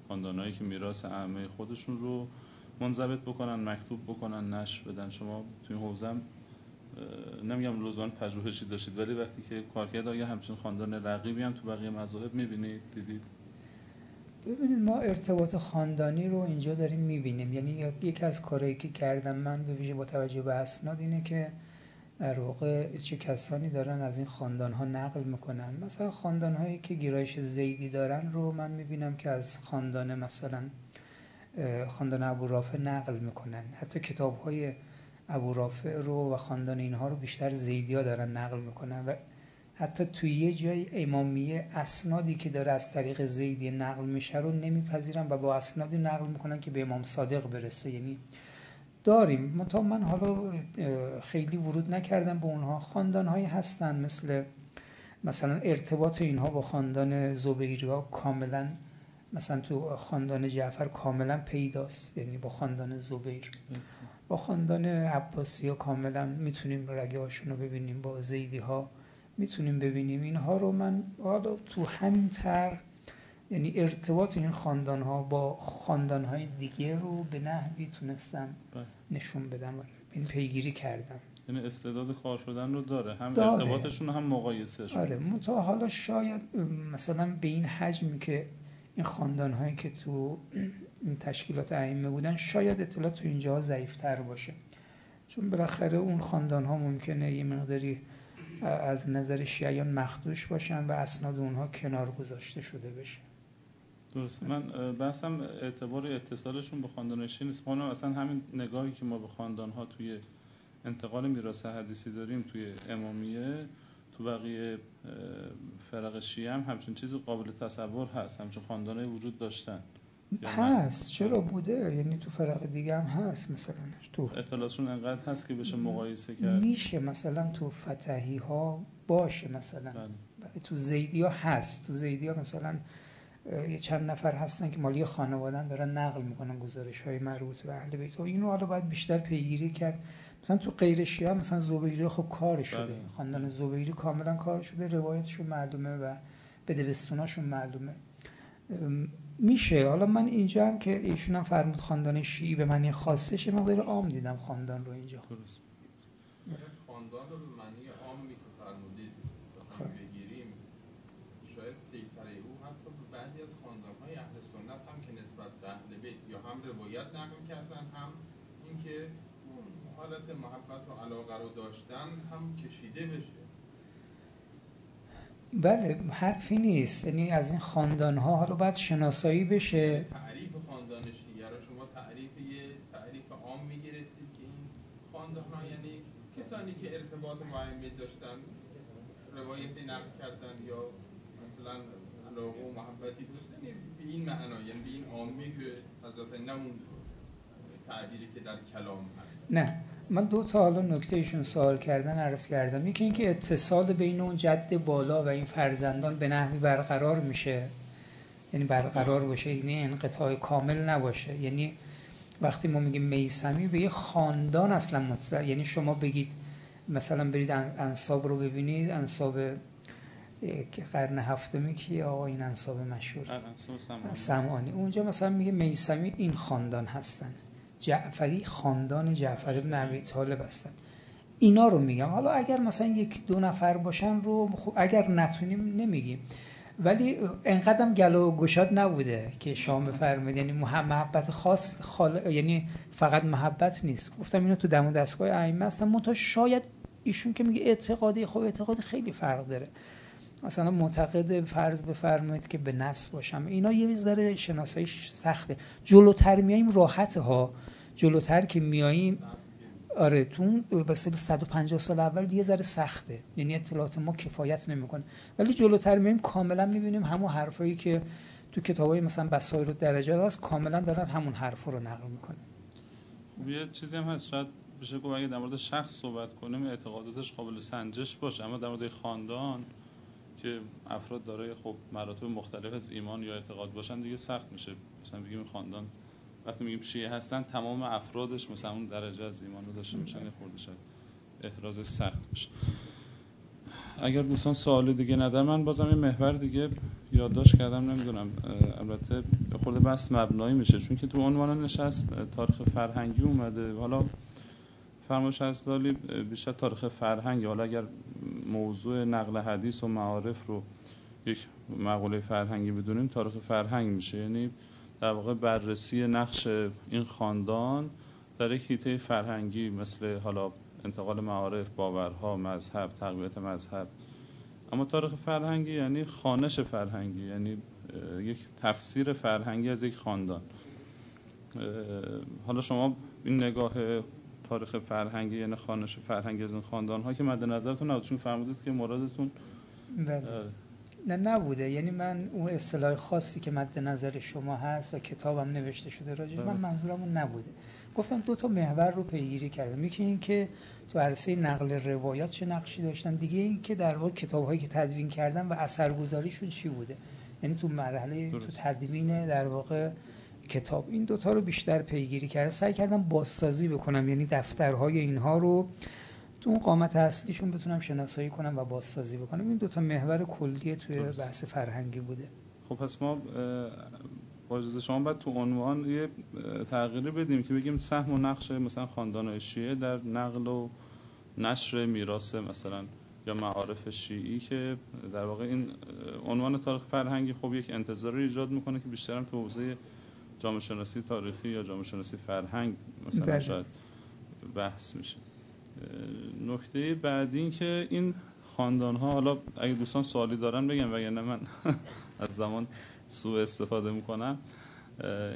خاندانهایی که میراث اعمه خودشون رو منضبط بکنن مکتوب بکنن نشر بدن. شما توی حوزه نمیگم لزوما پژوهشی داشتید ولی وقتی که کار کرد آیا همچین خاندان رقیبی هم تو بقیه مذاهب می‌بینید دیدید؟ ببینید ما ارتباط خاندانی رو اینجا داریم می‌بینیم. یعنی یکی از کارهایی که کردم من به ویژه با توجه به اسناد اینه که در واقع چه کسانی دارن از این خاندان ها نقل می‌کنن. مثلا خاندان هایی که گرایش زیدی دارن رو من می‌بینم که از خاندان مثلا خاندان ابو رافع نقل می‌کنن. حتی کتاب های ابو رافع رو و خاندان اینها رو بیشتر زیدیا دارن نقل می‌کنن و حتی توی یه جای امامیه اسنادی که داره از طریق زیدی نقل میشه رو نمیپذیرن و با اسنادی نقل می‌کنن که به امام صادق برسه. یعنی داریم. منتها من حالا خیلی ورود نکردم به اونها. خاندان هایی هستن مثل مثلا ارتباط اینها با خاندان زبیری ها کاملا مثلا تو خاندان جعفر کاملا پیداست. یعنی با خاندان زبیر. با خاندان عباسی ها کاملا می‌تونیم رگه هاشون رو ببینیم. با زیدی ها می‌تونیم ببینیم. اینها رو من حالا تو همین تر یعنی ارتباط این خاندان ها با خاندان های دیگه رو به نحوی تونستم بله. نشون بدم. این پیگیری کردم. یعنی استعداد کار شدن رو داره. هم داره. ارتباطشون هم مقایسه شده. آره. حالا شاید مثلا به این حجمی که این خاندان هایی که تو این تشکیلات ائمه بودن شاید اطلاعات تو اینجا ضعیفتر باشه. چون بالاخره اون خاندان ها ممکنه یه مقداری از نظر شیعیان مخدوش باشن و اسناد اونها کنار گذاشته شده بشه. درست من بحثم اعتبار اتصالشون به خاندان شیعه نیست اصلا همین نگاهی که ما به خاندان ها توی انتقال میراث حدیثی داریم توی امامیه تو بقیه فرق شیعه هم همچین چیزی قابل تصور هست. همچون خاندانه وجود داشتن. هست. چرا بوده؟ یعنی تو فرق دیگه هم هست مثلا. تو اطلاعاتشون انقدر هست که بشه مقایسه کرد؟ میشه مثلا تو فتحی ها باشه مثلا. بله. تو زیدی ها هست. تو زیدی ها مثلا یه چند نفر هستن که مالی خانوادن دارن نقل می‌کنن گزارش های مربوط به اهل بیت. و اینو حالا باید بیشتر پیگیری کرد. مثلا تو غیر شیعه مثلا زبیری خب کار شده. بله. خاندان زبیری کاملا کار شده روایتشون معلومه و بدبستوناشون معلومه. میشه. حالا من اینجا هم که ایشون هم فرمود خاندان شیعی به معنی خاصش مقدار عام دیدم خاندان رو اینجا. درست. خاندان رو به معنی عامی که فرمودید بگیریم روایت نقل کردن هم اینکه اون حالت محبت و علاقه رو داشتن هم کشیده بشه. بله حرفی نیست. یعنی از این خاندان ها حالا باید شناسایی بشه. تعریف خاندان شیعه رو شما تعریف یه تعریف عام می‌گرفتید که این خاندان ها یعنی کسانی که ارتباط با داشتن روایتی نقل کردن یا مثلا علاقه و محبتی داشتن به این معنا یعنی به این عامی که حضرت نه اون تعبیری که در کلام هست. نه. من دو تا حالا نکته ایشون سوال کردن عرض کردم. یکی اینکه اتصال بین اون جد بالا و این فرزندان به نحوی برقرار میشه. یعنی برقرار باشه یعنی انقطاع کامل نباشه. یعنی وقتی ما میگیم میسمی به یه خاندان اصلا متصل یعنی شما بگید مثلا برید انصاب رو ببینید انصاب که قرن هفتمی که آقا این انصاب مشهور. سمانی. اونجا مثلا میگه میسمی این خاندان هستن. جعفری خاندان جعفر ابن ابی طالب هستن. اینا رو میگم. حالا اگر مثلا یک دو نفر باشن رو خب اگر نتونیم نمیگیم. ولی انقدرم گلو گشاد نبوده که شما بفرمایید. یعنی محبت خاص خال... یعنی فقط محبت نیست. گفتم اینو تو دمو دستگاه ائمه هستن. منتها شاید ایشون که میگه اعتقادی خب اعتقاد خیلی فرق داره. مثلا معتقد فرض بفرمایید که به نص باشم. اینا یه ذره شناسایی سخته. جلوتر میاییم راحت ها. جلوتر که میاییم آره تو واسه 150 سال اول یه ذره سخته. یعنی اطلاعات ما کفایت نمی‌کنه. ولی جلوتر میایم کاملا می‌بینیم همون حرفایی که تو کتابای مثلا بسایر و درجات هست کاملا دارن همون حرفا رو نقل می‌کنه یه چیزی هم هست. شاید بشه گفت اگه در مورد شخص صحبت کنیم اعتقاداتش قابل سنجش باشه. اما در مورد خاندان که افراد دارای خب مراتب مختلف از ایمان یا اعتقاد باشن دیگه سخت میشه. مثلا بگیم خاندان وقتی میگیم شیعه هستن تمام افرادش مثلا اون درجه از ایمان رو داشته باشن خورده شد احراز سخت میشه اگر دوستان سوال دیگه ندارن من بازم یه محور دیگه یادداشت کردم نمی‌دونم البته خورده بس مبنایی میشه چون که تو عنوان نشست تاریخ فرهنگی اومده. حالا فرمایش از بیشتر تاریخ فرهنگی. حالا اگر موضوع نقل حدیث و معارف رو یک مقوله فرهنگی بدونیم تاریخ فرهنگ میشه. یعنی در واقع بررسی نقش این خاندان در یک هیته فرهنگی مثل حالا انتقال معارف باورها مذهب تقویت مذهب اما تاریخ فرهنگی یعنی خانش فرهنگی یعنی یک تفسیر فرهنگی از یک خاندان حالا شما این نگاه تاریخ فرهنگی یعنی خانش فرهنگی از این خاندان ها که مد نظرتون نبود چون فرمودید که مرادتون بله. نه نبوده. یعنی من اون اصطلاح خاصی که مد نظر شما هست و کتابم نوشته شده راجع من بله. منظورم اون نبوده. گفتم دو تا محور رو پیگیری کردم. یکی این که تو عرصه نقل روایات چه نقشی داشتن. دیگه این که در واقع کتاب‌هایی که تدوین کردن و اثرگذاریشون چی بوده. یعنی تو مرحله تو تدوین در واقع کتاب. این دوتا رو بیشتر پیگیری کردم. سعی کردم بازسازی بکنم. یعنی دفترهای اینها رو تو اون قامت اصلیشون بتونم شناسایی کنم و بازسازی بکنم. این دوتا محور کلی توی بحث فرهنگی بوده. خب پس ما با اجازه شما باید تو عنوان یه تغییری بدیم که بگیم سهم و نقش مثلا خاندان شیعه در نقل و نشر میراث مثلا یا معارف شیعی که در واقع این عنوان تاریخ فرهنگی خب یک انتظاری ایجاد می‌کنه که بیشتر هم تو حوزه جامعه شناسی تاریخی یا جامعه شناسی فرهنگ مثلا بله. شاید بحث میشه. نکته بعدی این که این خاندان ها حالا اگه دوستان سوالی دارن بگم وگرنه من از زمان سوء استفاده می‌کنم.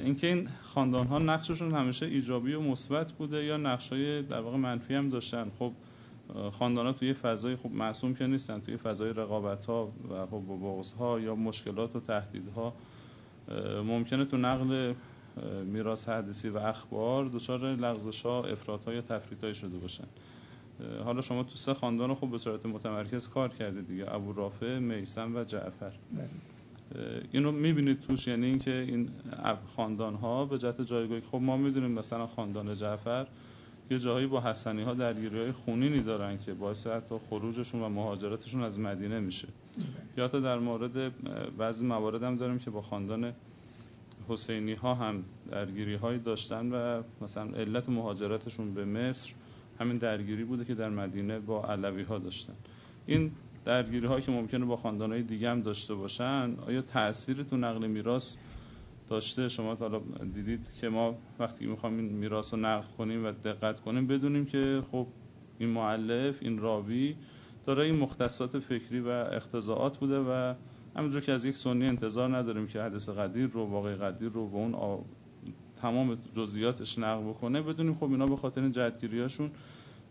اینکه این خاندان ها نقششون همیشه ایجابی و مثبت بوده یا نقش های در واقع منفی هم داشتن؟ خب خاندان ها توی فضای خوب معصوم که نیستن توی فضای رقابت ها و خب بغض ها یا مشکلات و تهدیدها ممکنه تو نقل میراث حدیثی و اخبار دچار لغزش ها افراط ها یا تفریط شده باشن. حالا شما تو سه خاندان خوب به صورت متمرکز کار کردید دیگه ابو رافع میسم و جعفر. بله. این رو می‌بینید توش یعنی اینکه این خاندان ها به جهت جایگاهی خب ما می‌دونیم مثلا خاندان جعفر یه جاهایی با حسنی ها درگیری های خونینی دارن که باعث حتی خروجشون و مهاجرتشون از مدینه میشه. یا تا در مورد بعضی موارد هم داریم که با خاندان حسینی ها هم درگیری هایی داشتن و مثلا علت مهاجرتشون به مصر همین درگیری بوده که در مدینه با علوی ها داشتن. این درگیری هایی که ممکنه با خاندان های دیگه هم داشته باشن آیا تأثیر تو نقل میراث داشته؟ شما حالا دیدید که ما وقتی می‌خوام این میراث رو نقل کنیم و دقت کنیم بدونیم که خب این معلف این راوی داره این مختصات فکری و اختزاعات بوده و همونجور که از یک سنی انتظار نداریم که حدث قدیر رو واقع قدیر رو به اون تمام جزئیاتش نقل بکنه بدونیم خب اینا به خاطر جدگیریاشون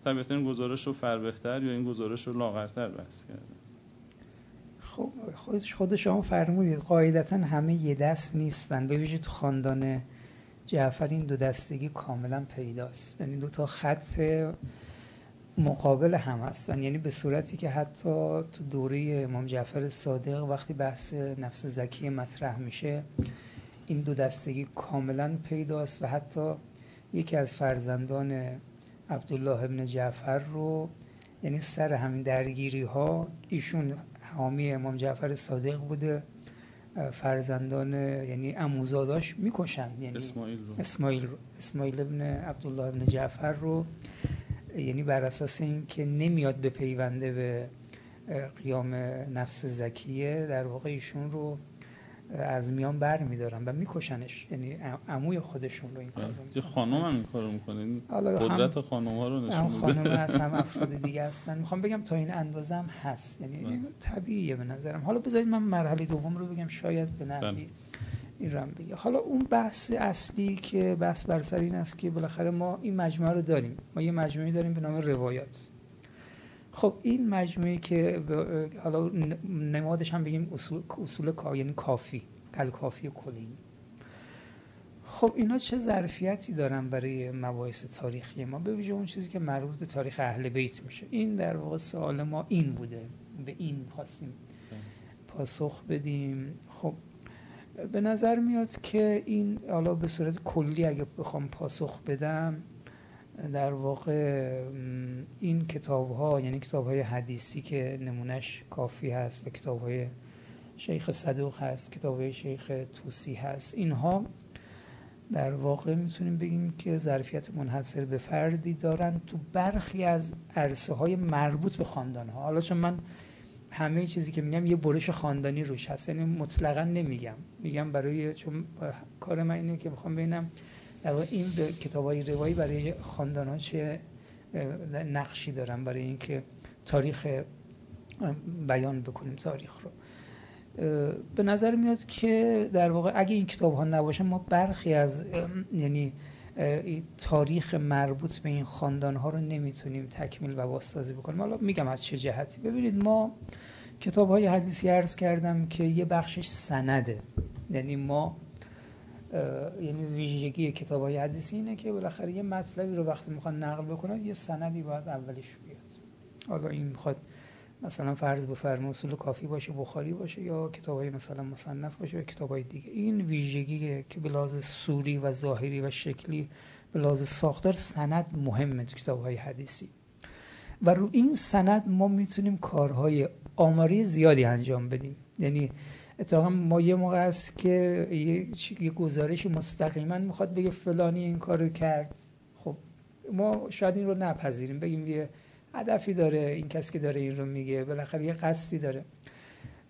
طبیعتا این گزارش رو فربهتر یا این گزارش رو لاغرتر بحث کرده. خب خودش خود شما فرمودید قاعدتا همه یه دست نیستن. به ویژه تو خاندان جعفر این دو دستگی کاملا پیداست. یعنی دو تا خط مقابل هم هستن یعنی به صورتی که حتی تو دوره امام جعفر صادق وقتی بحث نفس زکی مطرح میشه این دو دستگی کاملا پیداست و حتی یکی از فرزندان عبدالله ابن جعفر رو یعنی سر همین درگیری ها ایشون حامی امام جعفر صادق بوده فرزندان یعنی اموزاداش می‌کشن یعنی اسماعیل رو اسماعیل, رو. اسماعیل ابن عبدالله ابن جعفر رو یعنی بر اساس اینکه نمیاد به پیونده به قیام نفس زکیه در واقع ایشون رو از میان بر میدارن و میکشنش. یعنی عموی خودشون رو این کار یه خانم هم این کارو می‌کنه. قدرت خانم ها رو نشون میده. خانم هست هم افراد دیگه هستن. می‌خوام بگم تا این اندازه هم هست. یعنی بله. طبیعیه به نظرم. حالا بذارید من مرحله دوم رو بگم شاید به نحوی بله. این رو بگه حالا اون بحث اصلی که بحث بر سر این است که بالاخره ما این مجموعه رو داریم. ما یه مجموعه داریم به نام روایات. خب این مجموعه که حالا نمادش هم بگیم اصول, اصول یعنی کافی. کل کافی کلی خب اینا چه ظرفیتی دارن برای مباحث تاریخی ما؟ به ویژه اون چیزی که مربوط به تاریخ اهل بیت میشه. این در واقع سوال ما این بوده. به این خواستیم پاسخ بدیم. خب به نظر میاد که این حالا به صورت کلی اگه بخوام پاسخ بدم در واقع این کتاب ها یعنی کتاب های حدیثی که نمونش کافی هست و کتاب های شیخ صدوق هست کتاب های شیخ توسی هست اینها در واقع می‌تونیم بگیم که ظرفیت منحصر به فردی دارن تو برخی از عرصه های مربوط به خاندان ها حالا چون من همه چیزی که میگم یه برش خاندانی روش هست. یعنی مطلقا نمیگم. میگم برای چون کار من اینه که می‌خوام ببینم در این کتاب های روایی برای خاندان چه نقشی دارن برای اینکه تاریخ بیان بکنیم تاریخ رو. به نظر میاد که در واقع اگه این کتاب ها نباشه ما برخی از یعنی تاریخ مربوط به این خاندان ها رو نمی‌تونیم تکمیل و بازسازی بکنیم. حالا میگم از چه جهتی. ببینید ما کتاب های حدیثی عرض کردم که یه بخشش سنده. یعنی ما یعنی ویژگی کتاب های حدیثی اینه که بالاخره یه مطلبی رو وقتی می‌خوان نقل بکنن یه سندی باید اولش بیاد. حالا این می‌خواد مثلا فرض بفرمایید اصول کافی باشه بخاری باشه یا کتاب های مثلا مصنف باشه یا کتاب های دیگه. این ویژگی که به لحاظ سوری و ظاهری و شکلی به لحاظ ساختار سند مهمه تو کتاب های حدیثی. و رو این سند ما می‌تونیم کارهای آماری زیادی انجام بدیم. یعنی اتفاقا ما یه موقع است که یه, یه گزارش مستقیما می‌خواد بگه فلانی این کارو کرد. خب ما شاید این رو نپذیریم بگیم یه هدفی داره این کسی که داره این رو میگه بالاخره یه قصدی داره.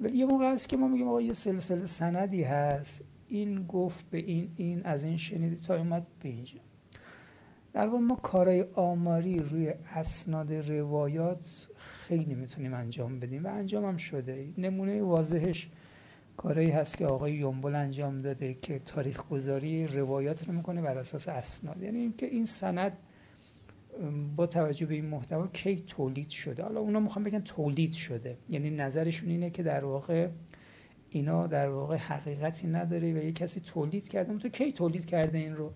ولی یه موقع است که ما میگیم آقا یه سلسله سندی هست. این گفت به این این از این شنیدی تا اومد به اینجا. در واقع ما کارهای آماری روی اسناد روایات خیلی می‌تونیم انجام بدیم و انجام هم شده. نمونه واضحش کارهایی هست که آقای یومبل انجام داده که تاریخ گذاری روایات رو می‌کنه بر اساس اسناد. یعنی اینکه این سند با توجه به این محتوا کی تولید شده؟ حالا اونا می‌خوام بگن تولید شده. یعنی نظرشون اینه که در واقع اینا در واقع حقیقتی نداره و یه کسی تولید کرده. تو کی تولید کرده این رو؟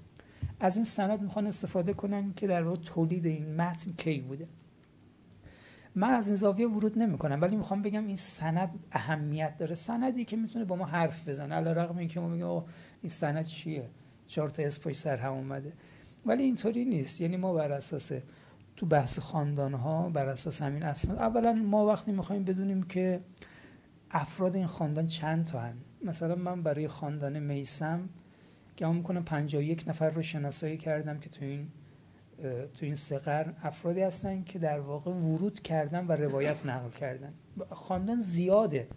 از این سند می‌خوان استفاده کنن که در واقع تولید این متن کی بوده. من از این زاویه ورود نمی کنم ولی می‌خوام بگم این سند اهمیت داره. سندی که می‌تونه با ما حرف بزنه. علی رغم اینکه ما میگیم این سند چیه؟ چهار تا اسم سر هم اومده. ولی اینطوری نیست. یعنی ما بر اساس تو بحث خاندان ها بر اساس همین اسناد اولا ما وقتی می‌خوایم بدونیم که افراد این خاندان چند تا هن. مثلا من برای خاندان میسم هم می‌کنم 51 نفر رو شناسایی کردم که تو این تو این سه قرن افرادی هستن که در واقع ورود کردن و روایت نقل کردن. خاندان زیاده.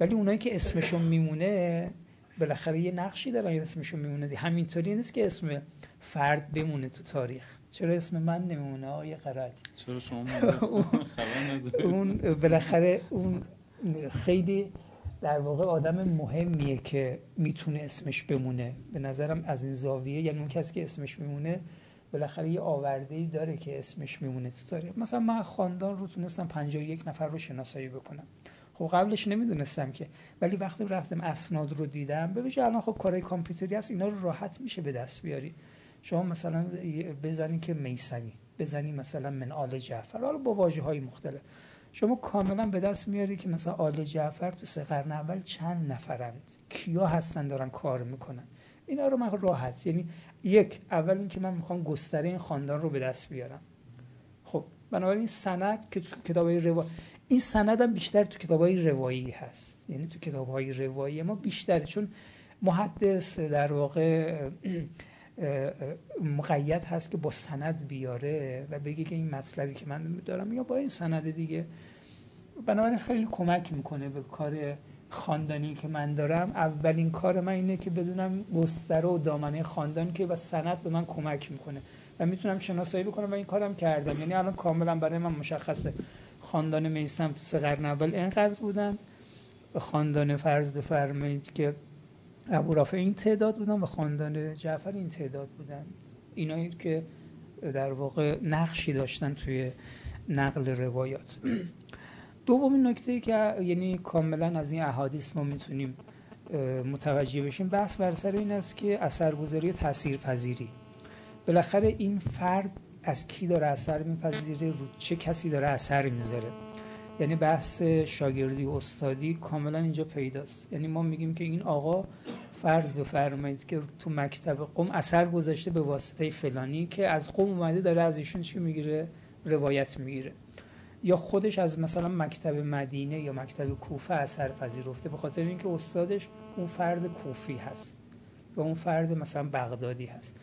ولی اونایی که اسمشون میمونه بالاخره یه نقشی دارن اسمشون میمونه همینطوری نیست که اسم فرد بمونه تو تاریخ. چرا اسم من نمیمونه؟ آقای قرائتی چرا شما اون بالاخره اون خیلی در واقع آدم مهمیه که می‌تونه اسمش بمونه. به نظرم از این زاویه یعنی اون کسی که اسمش میمونه بالاخره یه آورده ای داره که اسمش میمونه تو تاریخ. مثلا من خاندان رو تونستم 51 نفر رو شناسایی بکنم. خب قبلش نمی‌دونستم که. ولی وقتی رفتم اسناد رو دیدم ببینید الان خب کارهای کامپیوتری هست اینا رو راحت میشه به دست بیاری. شما مثلا بزنی که میسمی بزنی مثلا من آل جعفر. حالا با واژه های مختلف. شما کاملا به دست میاری که مثلا آل جعفر تو سه قرن اول چند نفرند؟ کیا هستن دارن کار می‌کنن؟ اینا رو من راحت. یعنی یک اول اینکه من می‌خوام گستره این خاندان رو به دست بیارم. خب بنابراین سند که کتاب روا این سند هم بیشتر تو کتاب های روایی هست. یعنی تو کتاب های روایی ما بیشتره چون محدث در واقع مقید هست که با سند بیاره و بگه که این مطلبی که من دارم یا با این سند دیگه. بنابراین خیلی کمک می‌کنه به کار خاندانی که من دارم. اولین کار من اینه که بدونم گستره و دامنه خاندان که و سند به من کمک می‌کنه. و می‌تونم شناسایی بکنم و این کارم کردم. یعنی الان کاملا برای من مشخصه. خاندان میسم تو سه قرن اول اینقدر بودن و خاندان فرض بفرمایید که ابو رافع این تعداد بودن و خاندان جعفر این تعداد بودند اینایی که در واقع نقشی داشتن توی نقل روایات. دومین نکته ای که یعنی کاملا از این احادیث ما می‌تونیم متوجه بشیم بحث بر سر این است که اثرگذاری تاثیرپذیری. بالاخره این فرد از کی داره اثر میپذیره؟ رو چه کسی داره اثر می‌ذاره؟ یعنی بحث شاگردی و استادی کاملا اینجا پیداست. یعنی ما میگیم که این آقا فرض بفرمایید که تو مکتب قوم اثر گذاشته به واسطه فلانی که از قوم اومده داره از ایشون چی می‌گیره؟ روایت می‌گیره. یا خودش از مثلا مکتب مدینه یا مکتب کوفه اثر پذیرفته به خاطر اینکه استادش اون فرد کوفی هست و اون فرد مثلا بغدادی هست.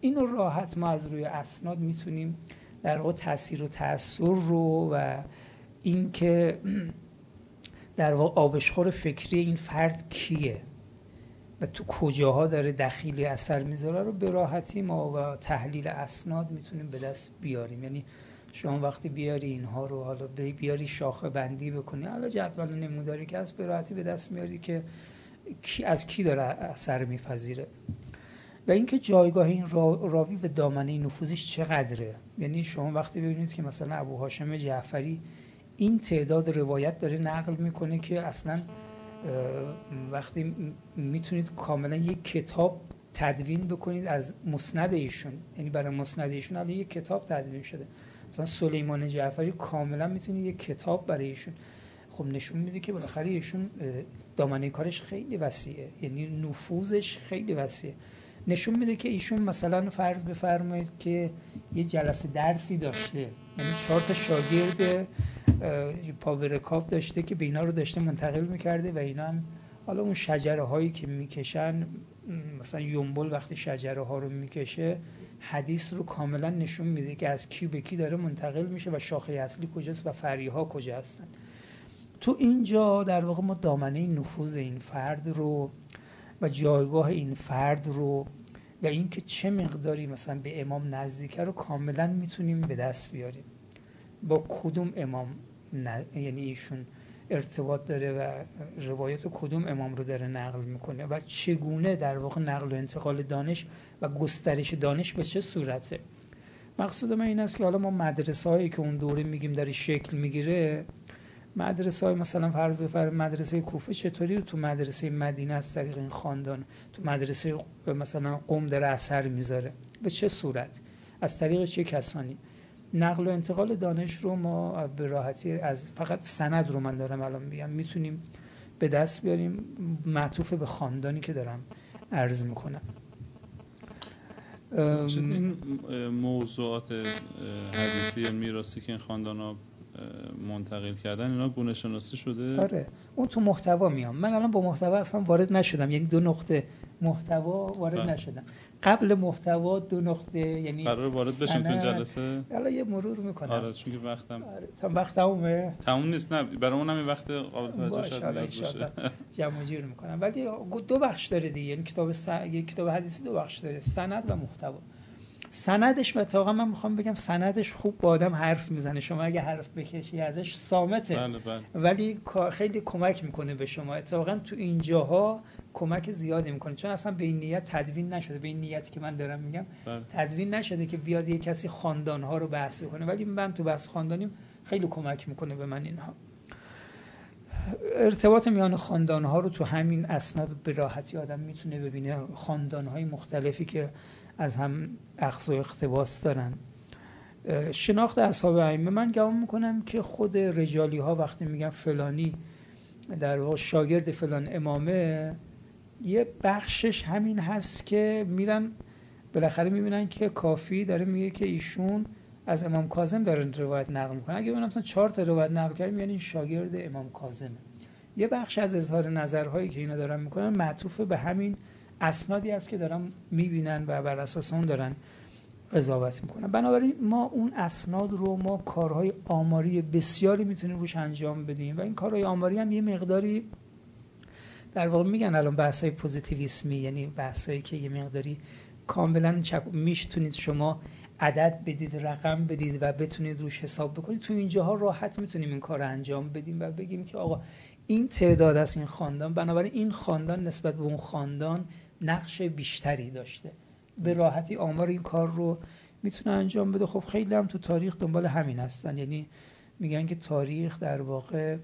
اینو راحت ما از روی اسناد می‌تونیم در واقع تاثیر و تاثر رو و اینکه در واقع آبشخور فکری این فرد کیه و تو کجاها داره دخیلی اثر می‌ذاره رو به راحتی ما و تحلیل اسناد می‌تونیم به دست بیاریم. یعنی شما وقتی بیاری اینها رو حالا بیاری شاخه بندی بکنی حالا جدول نموداری که از به راحتی به دست میاری که کی از کی داره اثر میپذیره. و اینکه جایگاه این راوی و دامنه نفوذش چقدره. یعنی شما وقتی ببینید که مثلا ابو هاشم جعفری این تعداد روایت داره نقل می‌کنه که اصلا وقتی می‌تونید کاملا یک کتاب تدوین بکنید از مسند ایشون. یعنی برای مسند ایشون الان یک کتاب تدوین شده. مثلا سلیمان جعفری کاملا می‌تونید یک کتاب برای ایشون. خب نشون میده که بالاخره ایشون دامنه کارش خیلی وسیعه. یعنی نفوذش خیلی وسیعه. نشون میده که ایشون مثلا فرض بفرمایید که یه جلسه درسی داشته. یعنی چهار تا شاگرد پاورکاپ داشته که به اینا رو داشته منتقل می‌کرده و اینا هم حالا اون شجره هایی که می‌کشن مثلا یومبل وقتی شجره ها رو می‌کشه حدیث رو کاملا نشون میده که از کی به کی داره منتقل میشه و شاخه اصلی کجاست و فریها کجا هستن. تو اینجا در واقع ما دامنه نفوذ این فرد رو و جایگاه این فرد رو و اینکه چه مقداری مثلا به امام نزدیکه رو کاملا می‌تونیم به دست بیاریم. با کدوم امام یعنی ایشون ارتباط داره و روایت کدوم امام رو داره نقل می‌کنه و چگونه در واقع نقل و انتقال دانش و گسترش دانش به چه صورته؟ مقصود من این است که حالا ما مدرسه هایی که اون دوره میگیم داره شکل می‌گیره مدرسه های مثلا فرض بفرم مدرسه کوفه چطوری تو مدرسه مدینه از طریق این خاندان؟ تو مدرسه مثلا قوم داره اثر می‌ذاره. به چه صورت؟ از طریق چه کسانی؟ نقل و انتقال دانش رو ما به راحتی از فقط سند رو من دارم الان میگم می‌تونیم به دست بیاریم معطوف به خاندانی که دارم عرض می‌کنم. این موضوعات حدیثی میراسی که این خاندان ها منتقل کردن اینا گونه شناسی شده؟ آره. اون تو محتوا میام. من الان با محتوا اصلا وارد نشدم. یعنی دو نقطه محتوا وارد بله. نشدم. قبل محتوا دو نقطه یعنی قرار وارد بشیم تو جلسه؟ حالا یه مرور می‌کنم. آره چون که وقتم آره. تا وقت تمومه. تموم نیست نه. برای اونم این وقت قابل توجه شد باشه. جمع جور می‌کنم. ولی دو بخش داره دیگه. یعنی کتاب س... کتاب حدیثی دو بخش داره. سند و محتوا. سندش و من می‌خوام بگم سندش خوب با آدم حرف می‌زنه. شما اگه حرف بکشی ازش سامته. بله بله. ولی خیلی کمک می‌کنه به شما. اتفاقا تو اینجاها کمک زیادی می‌کنه. چون اصلا به این نیت تدوین نشده. به این نیتی که من دارم میگم بله. تدوین نشده که بیاد یه کسی خاندان ها رو بحث کنه. ولی من تو بحث خاندانیم خیلی کمک می‌کنه به من اینها. ارتباط میان خاندان ها رو تو همین اسناد به راحتی آدم می‌تونه ببینه. خاندان های مختلفی که از هم اخذ و اقتباس دارن. شناخت اصحاب ائمه من گمان می‌کنم که خود رجالی ها وقتی میگن فلانی در واقع شاگرد فلان امامه یه بخشش همین هست که میرن بالاخره می‌بینن که کافی داره میگه که ایشون از امام کاظم داره روایت نقل می‌کنه. اگه ببینم مثلا چهار تا روایت نقل کردیم یعنی این شاگرد امام کاظمه. یه بخش از اظهار نظرهایی که اینا دارن می‌کنن معطوف به همین اسنادی است که دارن می‌بینن و بر اساس اون دارن قضاوت می‌کنن. بنابراین ما اون اسناد رو ما کارهای آماری بسیاری می‌تونیم روش انجام بدیم و این کارهای آماری هم یه مقداری در واقع میگن الان بحث های پوزیتیویسمی یعنی بحث که یه مقداری کاملا میشتونید شما عدد بدید رقم بدید و بتونید روش حساب بکنید. تو اینجاها راحت می‌تونیم این کار انجام بدیم و بگیم که آقا این تعداد از این خاندان. بنابراین این خاندان نسبت به اون خاندان نقش بیشتری داشته. به راحتی آمار این کار رو می‌تونه انجام بده. خب خیلی هم تو تاریخ دنبال همین هستن. یعنی میگن که تاریخ در واقع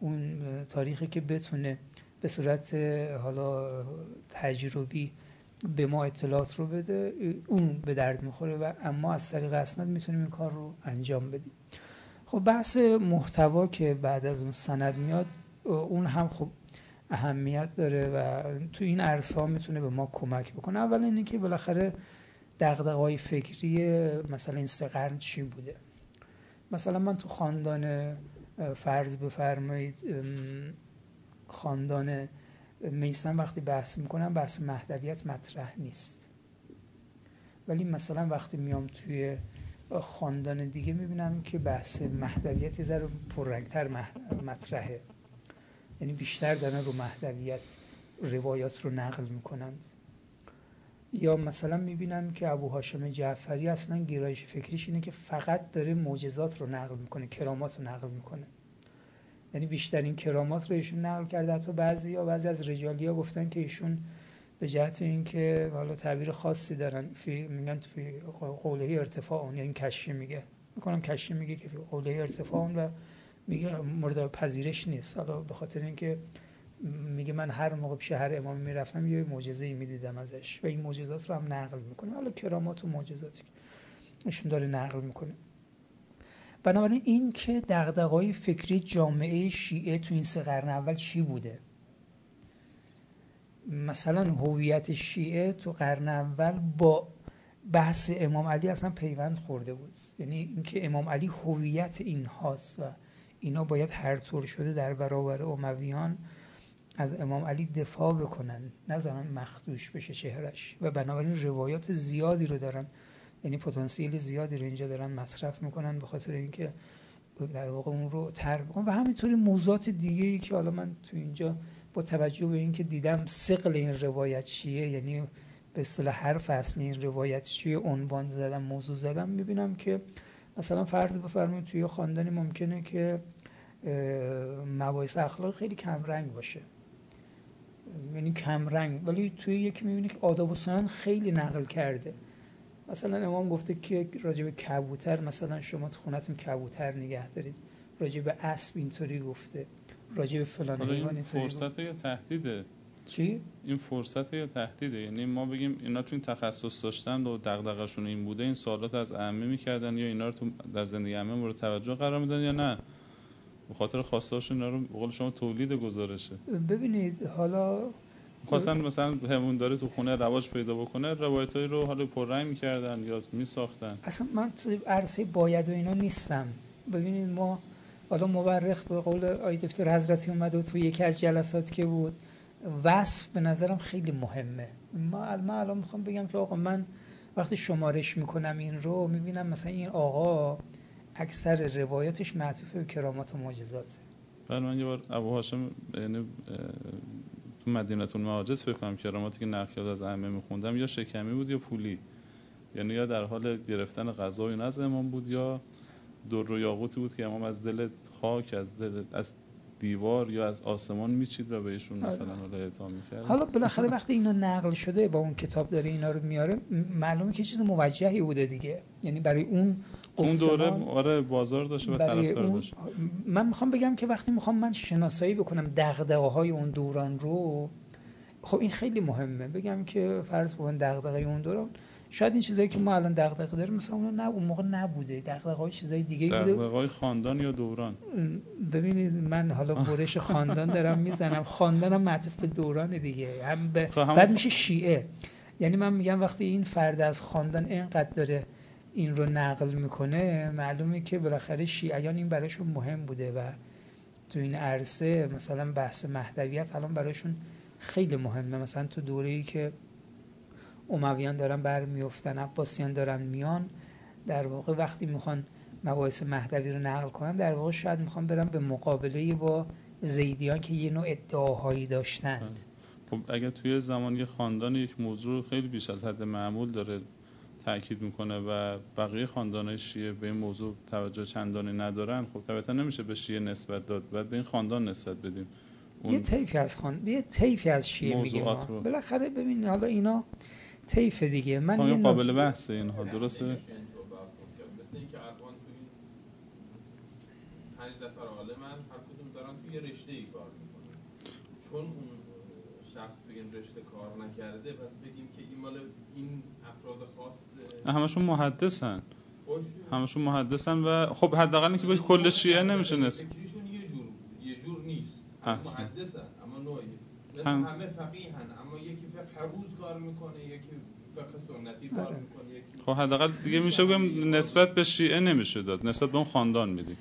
اون تاریخی که بتونه به صورت حالا تجربی به ما اطلاعات رو بده اون به درد می‌خوره و اما از طریق اسناد می‌تونیم این کار رو انجام بدیم. خب بحث محتوا که بعد از اون سند میاد اون هم خب اهمیت داره و تو این عرصه می‌تونه به ما کمک بکنه. اول اینه که بالاخره دغدغه‌های فکری مثلا این سه قرن چی بوده؟ مثلا من تو خاندان فرض بفرمایید خاندان میسن وقتی بحث می‌کنم بحث مهدویت مطرح نیست. ولی مثلا وقتی میام توی خاندان دیگه می‌بینم که بحث مهدویت یه ذره پررنگتر مطرحه. یعنی بیشتر دارن رو مهدویت روایات رو نقل می‌کنند. یا مثلا می‌بینم که ابو هاشم جعفری اصلا گرایش فکریش اینه که فقط داره معجزات رو نقل می‌کنه کرامات رو نقل می‌کنه. یعنی بیشترین کرامات رو ایشون نقل کرده حتی بعضی یا بعضی از رجالی ها گفتن که ایشون به جهت اینکه حالا تعبیر خاصی دارن فی میگن فی قوله ارتفاع یعنی کشی میگه. می‌کنم کشی میگه که فی قوله ارتفاع و میگه مورد پذیرش نیست. حالا به خاطر اینکه میگه من هر موقع پیش هر امام می‌رفتم یه معجزه ای می‌دیدم ازش و این معجزات رو هم نقل می‌کنه. حالا کرامات و معجزاتی که ایشون داره نقل می‌کنه. بنابراین این که دغدغه‌های فکری جامعه شیعه تو این سه قرن اول چی بوده؟ مثلا هویت شیعه تو قرن اول با بحث امام علی اصلا پیوند خورده بود. یعنی اینکه امام علی هویت این هاست و اینا باید هر طور شده در برابر امویان از امام علی دفاع بکنن نذارن مخدوش بشه چهرش و بنابراین روایات زیادی رو دارن یعنی پتانسیل زیادی رو اینجا دارن مصرف می‌کنن به خاطر اینکه در واقع اون رو تر بکنن. و همینطوری موضوعات دیگه ای که حالا من تو اینجا با توجه به اینکه دیدم سقل این روایت چیه یعنی به اصطلاح هر فصل این روایت چیه عنوان زدم موضوع زدم می‌بینم که مثلا فرض بفرمایید توی خواندنی ممکنه که مباحث اخلاق خیلی کم رنگ باشه. یعنی کم رنگ. ولی توی یکی می‌بینی که آداب و سنن خیلی نقل کرده. مثلا امام گفته که راجع به کبوتر مثلا شما تو خونتون کبوتر نگه دارید. راجع به اسب اینطوری گفته. راجع به فلان حیوان فرصت یا تهدیده؟ چی؟ این فرصت یا تهدیده؟ یعنی ما بگیم اینا تو این تخصص داشتن و دغدغه‌شون این بوده این سوالات از عمه می‌کردن یا اینا رو تو در زندگی عمه مورد توجه قرار میدن یا نه؟ به خاطر خواستهاشون اینا رو به قول شما تولید گزارشه. ببینید حالا خواستن مثلا همون داره تو خونه رواج پیدا بکنه روایتایی رو حالا پررنگ می‌کردن یا میساختن. اصلا من تو عرصه باید و اینا نیستم. ببینید ما حالا مورخ به قول آی دکتر حضرتی اومده و تو یکی از جلسات که بود. وصف به نظرم خیلی مهمه. ما الان می‌خوام بگم که آقا من وقتی شمارش می‌کنم این رو می‌بینم مثلا این آقا اکثر روایاتش معطوف به کرامات و معجزاته. بله من یه بار ابو هاشم یعنی تو مدینه المعاجز فکر کنم کراماتی که نقل از ائمه میخوندم یا شکمی بود یا پولی. یعنی یا در حال گرفتن غذا و از امام بود یا در و یاقوتی بود که امام از دل خاک از دل از دیوار یا از آسمان میچید و بهشون. مثلا حالا اعطا می‌کرد حالا بالاخره وقتی اینا نقل شده با اون کتاب داره اینا رو میاره معلومه که چیز موجهی بوده دیگه. یعنی برای اون اون دوره آره بازار داشته و طرفدار داشته. من می‌خوام بگم که وقتی می‌خوام من شناسایی بکنم دغدغه های اون دوران رو خب این خیلی مهمه. بگم که فرض بکن دغدغه اون دوران شاید این چیزایی که ما الان دغدغه داریم مثلا اون نه اون موقع نبوده. دغدغه های چیزای دیگه بوده. دغدغه های خاندان یا دوران؟ ببینید من حالا برش خاندان دارم می‌زنم. خاندانم معطوف به دوران دیگه. هم به خب بعد میشه شیعه. یعنی من میگم وقتی این فرد از خاندان اینقدر داره این رو نقل می‌کنه معلومه که بالاخره شیعیان این براشون مهم بوده و تو این عرصه مثلا بحث مهدویت الان براشون خیلی مهمه. مثلا تو دوره ای که امویان دارن برمیفتن عباسیان دارن میان. در واقع وقتی می‌خوان مباحث مهدوی رو نقل کنن در واقع شاید می‌خوان برن به مقابله با زیدیان که یه نوع ادعاهایی داشتند. خب اگر توی زمانی خاندان یک موضوع خیلی بیش از حد معمول داره تاکید می‌کنه و بقیه خاندان شیعه به این موضوع توجه چندانی ندارن خب طبعا نمیشه به شیعه نسبت داد. بعد به این خاندان نسبت بدیم. یه طیفی از خان یه طیفی از شیعه میگیم. بالاخره ببین حالا اینا طیف دیگه. من یه قابل بحثه اینها درسته؟ مثل اینکه الان توی پنج نفر عالمن هر کدوم دارن توی رشته ای کار می‌کنن چون اون شخص توی این رشته کار نکرده پس بگیم که این مال این افراد خاص همشون محدثن. همشون محدثن و خب حداقل اینکه به کل شیعه نمیشه نسبت یه جور یه جور نیست. محدثن اما نوعی. مثل هم... همه فقیهن. یکی حبوز کار می‌کنه یکی فقه سنتی کار بله. می‌کنه خب حداقل دیگه میشه بگم نسبت به شیعه نمیشه داد. نسبت به اون خاندان میدی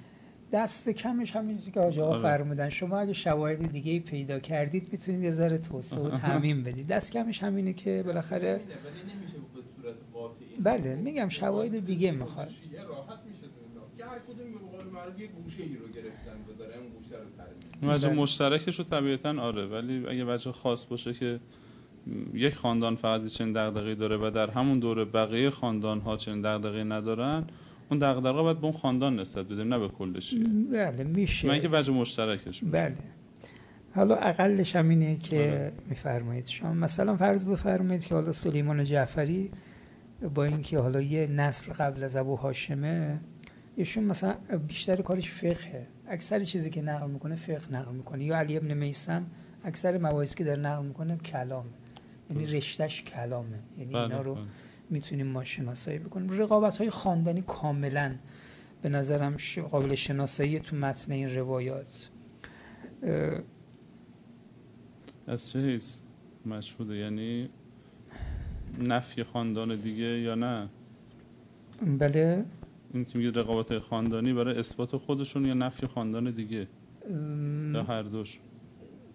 دست کمش همین که آقا آره. فرمودن. شما اگه شواهد دیگه پیدا کردید می‌تونید یه ذره توسعه و تعمیم بدید. دست کمش همینه که بالاخره بله میگم شواهد دیگه می‌خواد. راحت میشه که هر کدوم به قول یه گوشه ای رو گرفتن و داره اون گوشه رو ترمیم. مشترکش رو طبیعتا آره ولی اگه وجه خاص باشه که یک خاندان فقط چنین دغدغه‌ای داره و در همون دوره بقیه خاندان ها چنین دغدغه‌ای ندارن اون دغدغه باید به اون خاندان نسبت بدیم نه به کلش. بله میشه. من که وجه مشترکش. بله. حالا اقلش هم اینه که بله. میفرمایید. شما مثلا فرض بفرمایید که حالا سلیمان جعفری با اینکه حالا یه نسل قبل از ابو هاشمه ایشون مثلا بیشتر کارش فقهه. اکثر چیزی که نقل می‌کنه فقه نقل می‌کنه. یا علی ابن میسم اکثر مواردی که داره نقل می‌کنه کلامه. یعنی رشتهش کلامه. یعنی اینا بله، رو بله. می‌تونیم ما شناسایی بکنیم. رقابت های خاندانی کاملا به نظرم قابل شناسایی تو متن این روایات. از چه مشهوده؟ یعنی نفی خاندان دیگه یا نه؟ بله. این که میگه رقابت خاندانی برای اثبات خودشون یا نفی خاندان دیگه؟ یا هر دوش؟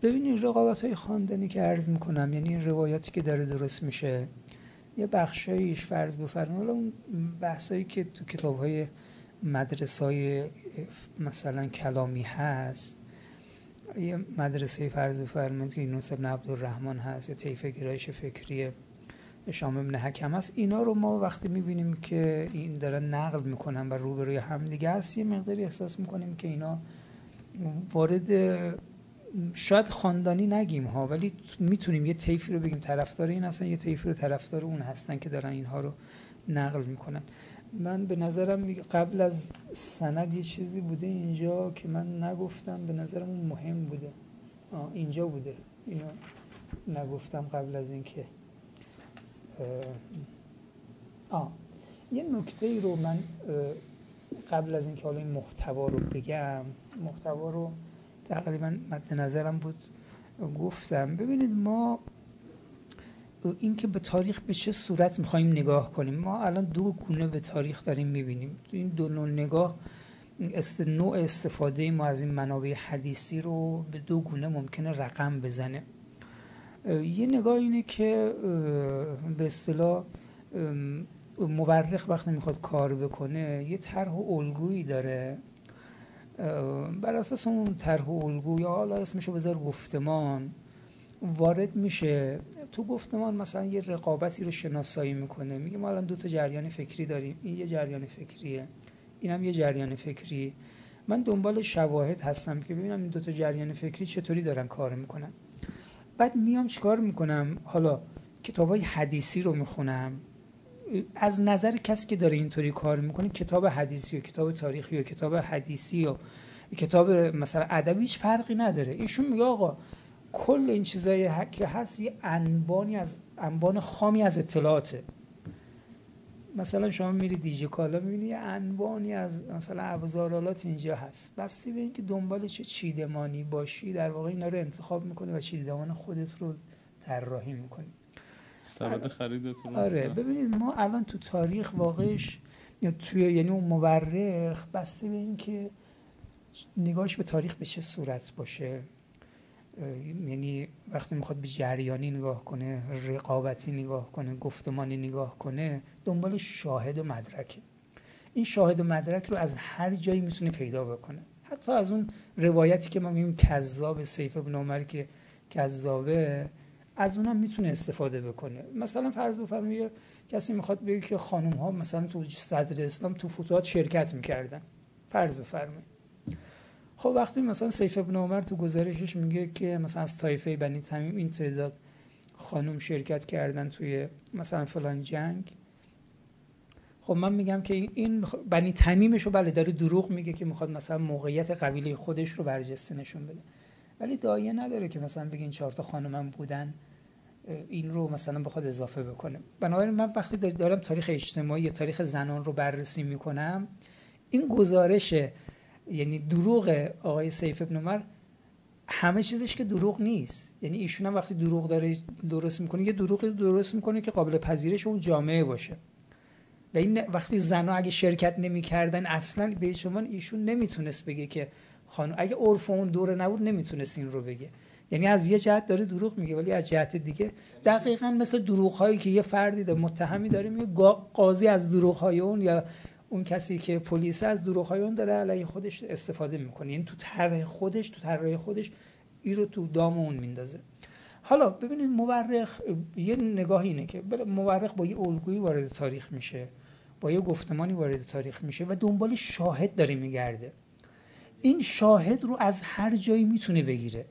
ببینید رقابت های خاندانی که عرض می‌کنم یعنی این روایاتی که داره درست میشه یه بخشایش فرض بفرمایید. اون بحثایی که تو کتاب های مدرسه های مثلا کلامی هست یه مدرسه فرض بفرمایید که یونس ابن عبدالرحمن هست یا طیف گرایش فکری شام ابن حکم هست اینا رو ما وقتی می‌بینیم که این دارن نقل می‌کنن و روبروی هم دیگه هست یه مقداری احساس می‌کنیم که اینا وارد شاید خاندانی نگیم ها ولی می‌تونیم یه طیفی رو بگیم طرفدار این هستن یه طیفی رو طرفدار اون هستن که دارن اینها رو نقل می‌کنن. من به نظرم قبل از سند یه چیزی بوده اینجا که من نگفتم به نظرم اون مهم بوده. آه اینجا بوده. اینو نگفتم قبل از اینکه آه یه نکته ای رو من قبل از اینکه حالا این محتوا رو بگم محتوا رو تقریبا مد نظرم بود. گفتم ببینید ما اینکه به تاریخ به چه صورت می‌خوایم نگاه کنیم. ما الان دو گونه به تاریخ داریم می‌بینیم. این دو نوع نگاه است نوع استفاده ما از این منابع حدیثی رو به دو گونه ممکنه رقم بزنه. یه نگاه اینه که به اصطلاح مورخ وقتی می‌خواد کار بکنه یه طرح و الگویی داره. بر اساس اون طرح الگو یا حالا اسمشو بذار گفتمان. وارد میشه. تو گفتمان مثلا یه رقابتی رو شناسایی می‌کنه. میگه ما الان دو تا جریان فکری داریم. این یه جریان فکریه. اینم یه جریان فکری. من دنبال شواهد هستم که ببینم این دو تا جریان فکری چطوری دارن کار می‌کنن. بعد میام چیکار می‌کنم؟ حالا کتاب های حدیثی رو می‌خونم. از نظر کسی که داره اینطوری کار می‌کنه کتاب حدیثی و کتاب تاریخی و کتاب حدیثی و کتاب مثلا ادبی هیچ فرقی نداره. ایشون میگه آقا کل این چیزایی که هست یه انبانی از انبان خامی از اطلاعاته. مثلا شما میری دیجی کالا می‌بینی یه انبانی از مثلا ابزارالات اینجا هست. بستی به اینکه دنبال چه چیدمانی باشی در واقع اینا رو انتخاب می‌کنی و چیدمان خودت رو طراحی می‌کنی. سبد خریدتون آره ببینید ما الان تو تاریخ واقعش توی یعنی اون مورخ بسته به اینکه نگاهش به تاریخ به چه صورت باشه. یعنی وقتی می‌خواد به جریانی نگاه کنه رقابتی نگاه کنه گفتمانی نگاه کنه دنبال شاهد و مدرکه. این شاهد و مدرک رو از هر جایی می‌تونه پیدا بکنه. حتی از اون روایتی که ما میگیم کذاب سیف ابن عمر که کذابه از اونم می‌تونه استفاده بکنه. مثلا فرض بفرمایید کسی می‌خواد بگه که خانم ها مثلا تو صدر اسلام تو فتوحات شرکت می‌کردن. فرض بفرمایید. خب وقتی مثلا سیف ابن عمر تو گزارشش میگه که مثلا از طایفه بنی تمیم این تعداد خانم شرکت کردن توی مثلا فلان جنگ. خب من میگم که این بنی تمیمش رو بله داره دروغ میگه که می‌خواد مثلا موقعیت قبیله خودش رو برجسته نشون بده. ولی دایه نداره که مثلا بگین چهار تا خانمم بودن. این رو مثلا بخواد اضافه بکنه. بنابراین من وقتی دارم تاریخ اجتماعی یا تاریخ زنان رو بررسی می‌کنم این گزارش یعنی دروغ آقای سیف ابن عمر همه چیزش که دروغ نیست. یعنی ایشون هم وقتی دروغ داره درست می‌کنه یه دروغ درست می‌کنه که قابل پذیرش اون جامعه باشه. و این وقتی زنها اگه شرکت نمی‌کردن اصلا به شما ایشون نمی‌تونست بگه که خانم اگه عرف اون دوره نبود نمی‌تونست این رو بگه. یعنی از یه جهت داره دروغ میگه ولی از جهت دیگه. دقیقا مثل دروغ هایی که یه فردی ده متهمی داره میگه قاضی از دروغ های اون یا اون کسی که پلیس از دروغ های اون داره علیه خودش استفاده می‌کنه. یعنی تو طرح خودش تو طرح خودش این رو تو دام اون میندازه. حالا ببینید مورخ یه نگاه اینه که مورخ با یه الگویی وارد تاریخ میشه با یه گفتمانی وارد تاریخ میشه و دنبال شاهد داره میگرده. این شاهد رو از هر جایی می‌تونه بگیره.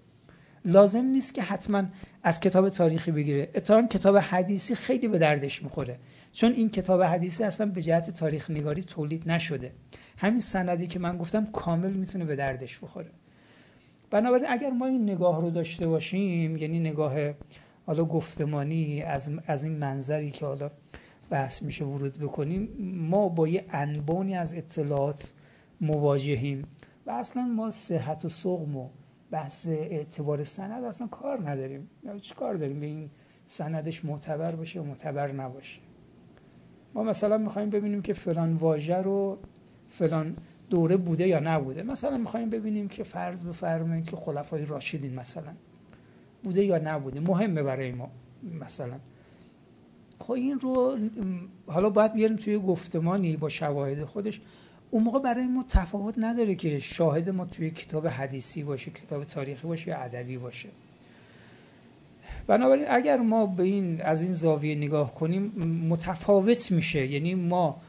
لازم نیست که حتما از کتاب تاریخی بگیره. اتفاقا کتاب حدیثی خیلی به دردش می‌خوره. چون این کتاب حدیثی اصلا به جهت تاریخ نگاری تولید نشده. همین سندی که من گفتم کامل می‌تونه به دردش بخوره. بنابراین اگر ما این نگاه رو داشته باشیم یعنی نگاه حالا گفتمانی از, از این منظری که حالا بحث میشه ورود بکنیم ما با یه انبانی از اطلاعات مواجهیم و اصلا ما صحت و سقم و بحث اعتبار سند اصلا کار نداریم. چی کار داریم؟ به این سندش معتبر باشه و معتبر نباشه؟ ما مثلا می‌خوایم ببینیم که فلان واژه رو فلان دوره بوده یا نبوده. مثلا می‌خوایم ببینیم که فرض بفرمایید که خلفای راشدین مثلا بوده یا نبوده. مهمه برای ما مثلا. خب این رو حالا باید بیاریم توی گفتمانی با شواهد خودش. اون موقع برای ما تفاوت نداره که شاهد ما توی کتاب حدیثی باشه کتاب تاریخی باشه یا ادبی باشه. بنابراین اگر ما به این از این زاویه نگاه کنیم متفاوت میشه. یعنی ما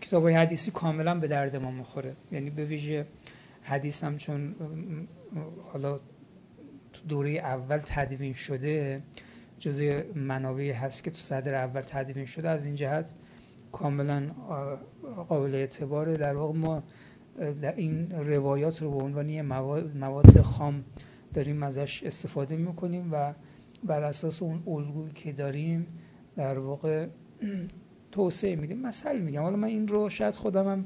کتاب حدیثی کاملا به درد ما می‌خوره. یعنی به ویژه حدیث هم چون حالا تو دوره اول تدوین شده جزء منابعی هست که تو صدر اول تدوین شده از این جهت کاملا قابل اعتباره. در واقع ما در این روایات رو به عنوان مواد, مواد خام داریم ازش استفاده می‌کنیم و بر اساس اون الگویی که داریم در واقع توسعه میدیم. مثل میگم. حالا من این رو شاید خودم هم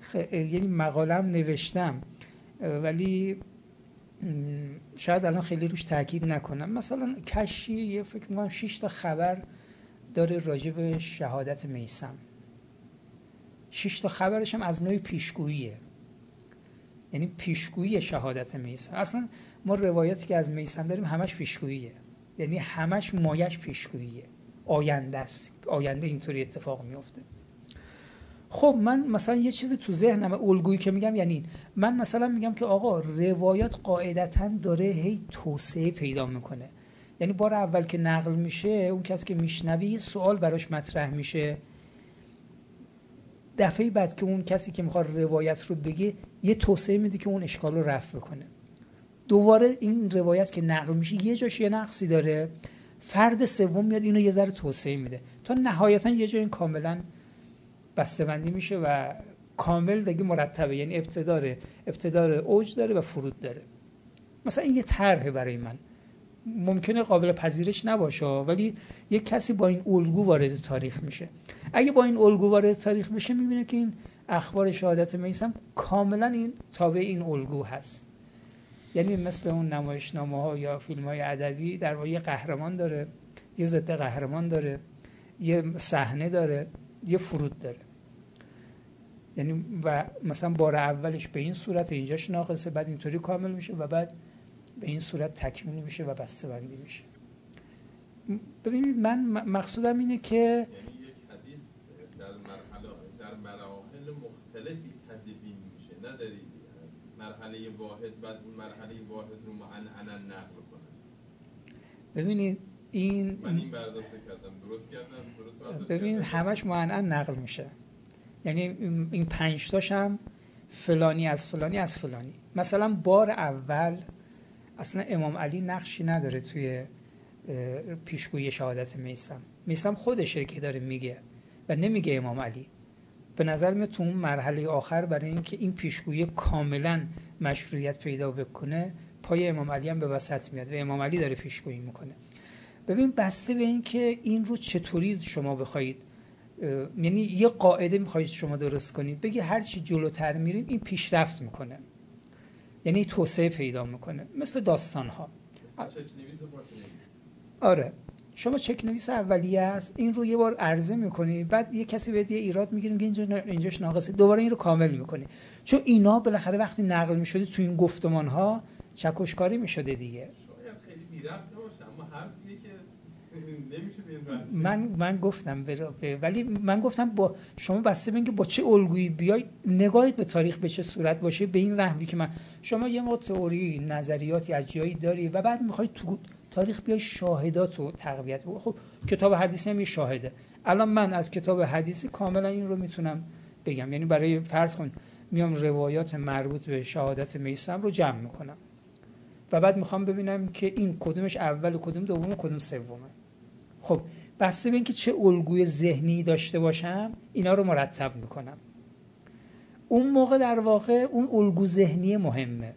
خ... یعنی مقالم نوشتم ولی شاید الان خیلی روش تاکید نکنم. مثلا کشی یه فکر می‌کنم 6 تا خبر داره به شهادت میسم 6 تا خبرش هم از نوع پیشگوییه. یعنی پیشگویی شهادت میسم اصلا ما روایاتی که از میسم داریم همش پیشگوییه. یعنی همش مایش پیشگوییه. آینده است. آینده اینطوری اتفاق میفته. خب من مثلا یه چیزی تو ذهنم الگویی که میگم یعنی من مثلا میگم که آقا روایات قاعدتا داره هی توسعه پیدا می‌کنه. یعنی بار اول که نقل میشه اون کسی که میشنوی سوال براش مطرح میشه. دفعه بعد که اون کسی که می‌خواد روایت رو بگه یه توسعه میده که اون اشکال رو رفع بکنه. دوباره این روایت که نقل میشه یه جاش یه نقصی داره. فرد سوم میاد اینو یه ذره توسعه میده. تا نهایتا یه جای این کاملا بسته‌بندی میشه و کامل دیگه مرتبه یعنی ابتدار ابتدار اوج داره و فرود داره. مثلا این یه طرحه برای من. ممکنه قابل پذیرش نباشه ولی یک کسی با این الگو وارد تاریخ میشه. اگه با این الگو وارد تاریخ بشه می‌بینه که این اخبار شهادت میسم کاملا این تابع این الگو هست. یعنی مثل اون نمایشنامه ها یا فیلم های ادبی در واقع قهرمان داره یه ضد قهرمان داره یه صحنه داره یه فرود داره. یعنی و مثلا بار اولش به این صورت اینجاش ناقصه بعد اینطوری کامل میشه و بعد به این صورت تکمیل میشه و بسته بندی میشه. ببینید من مقصودم اینه که یعنی در مرحله در مراحل مختلفی تدوین میشه نداری مرحله واحد بعد اون مرحله واحد رو معنعنا نقل کنن ببینید این من این برداشت کردم. درست کردم؟ درست ببینید همش معنعن نقل میشه. یعنی این پنج تاش هم فلانی از فلانی از فلانی. مثلا بار اول اصلا امام علی نقشی نداره توی پیشگویی شهادت میسم میسم خودشه که داره میگه و نمیگه امام علی. به نظر میاد تو اون مرحله آخر برای اینکه این پیشگویی کاملا مشروعیت پیدا بکنه پای امام علی هم به وسط میاد و امام علی داره پیشگویی می‌کنه. ببین بسته به اینکه این رو چطوری شما بخواید یعنی یه قاعده می‌خواید شما درست کنید بگی هر چی جلوتر میریم این پیشرفت می‌کنه. یعنی توسعه پیدا می‌کنه. مثل داستان ها آره. شما چک نویس اولیه است. این رو یه بار عرضه می‌کنی. بعد یه کسی بهت یه ایراد می‌گیره میگه اینجا اینجاش ناقصه. دوباره این رو کامل می‌کنی. چون اینا بالاخره وقتی نقل می‌شده تو این گفتمان ها چکشکاری می‌شده دیگه. شاید خیلی من من گفتم ولی من گفتم با شما بسته به اینکه با چه الگویی بیای نگاهید به تاریخ به چه صورت باشه به این نحوی که من شما یه ما تئوری نظریاتی از جایی داری و بعد می‌خوای تو تاریخ بیای شاهدات رو تقویت خب کتاب حدیثی هم یه شاهده. الان من از کتاب حدیثی کاملا این رو می‌تونم بگم. یعنی برای فرض کن میام روایات مربوط به شهادت میسم رو جمع می‌کنم. و بعد می‌خوام ببینم که این کدومش اول کدوم دوم کدوم سومه. خب بسته به اینکه چه الگوی ذهنی داشته باشم اینا رو مرتب می‌کنم. اون موقع در واقع اون الگو ذهنی مهمه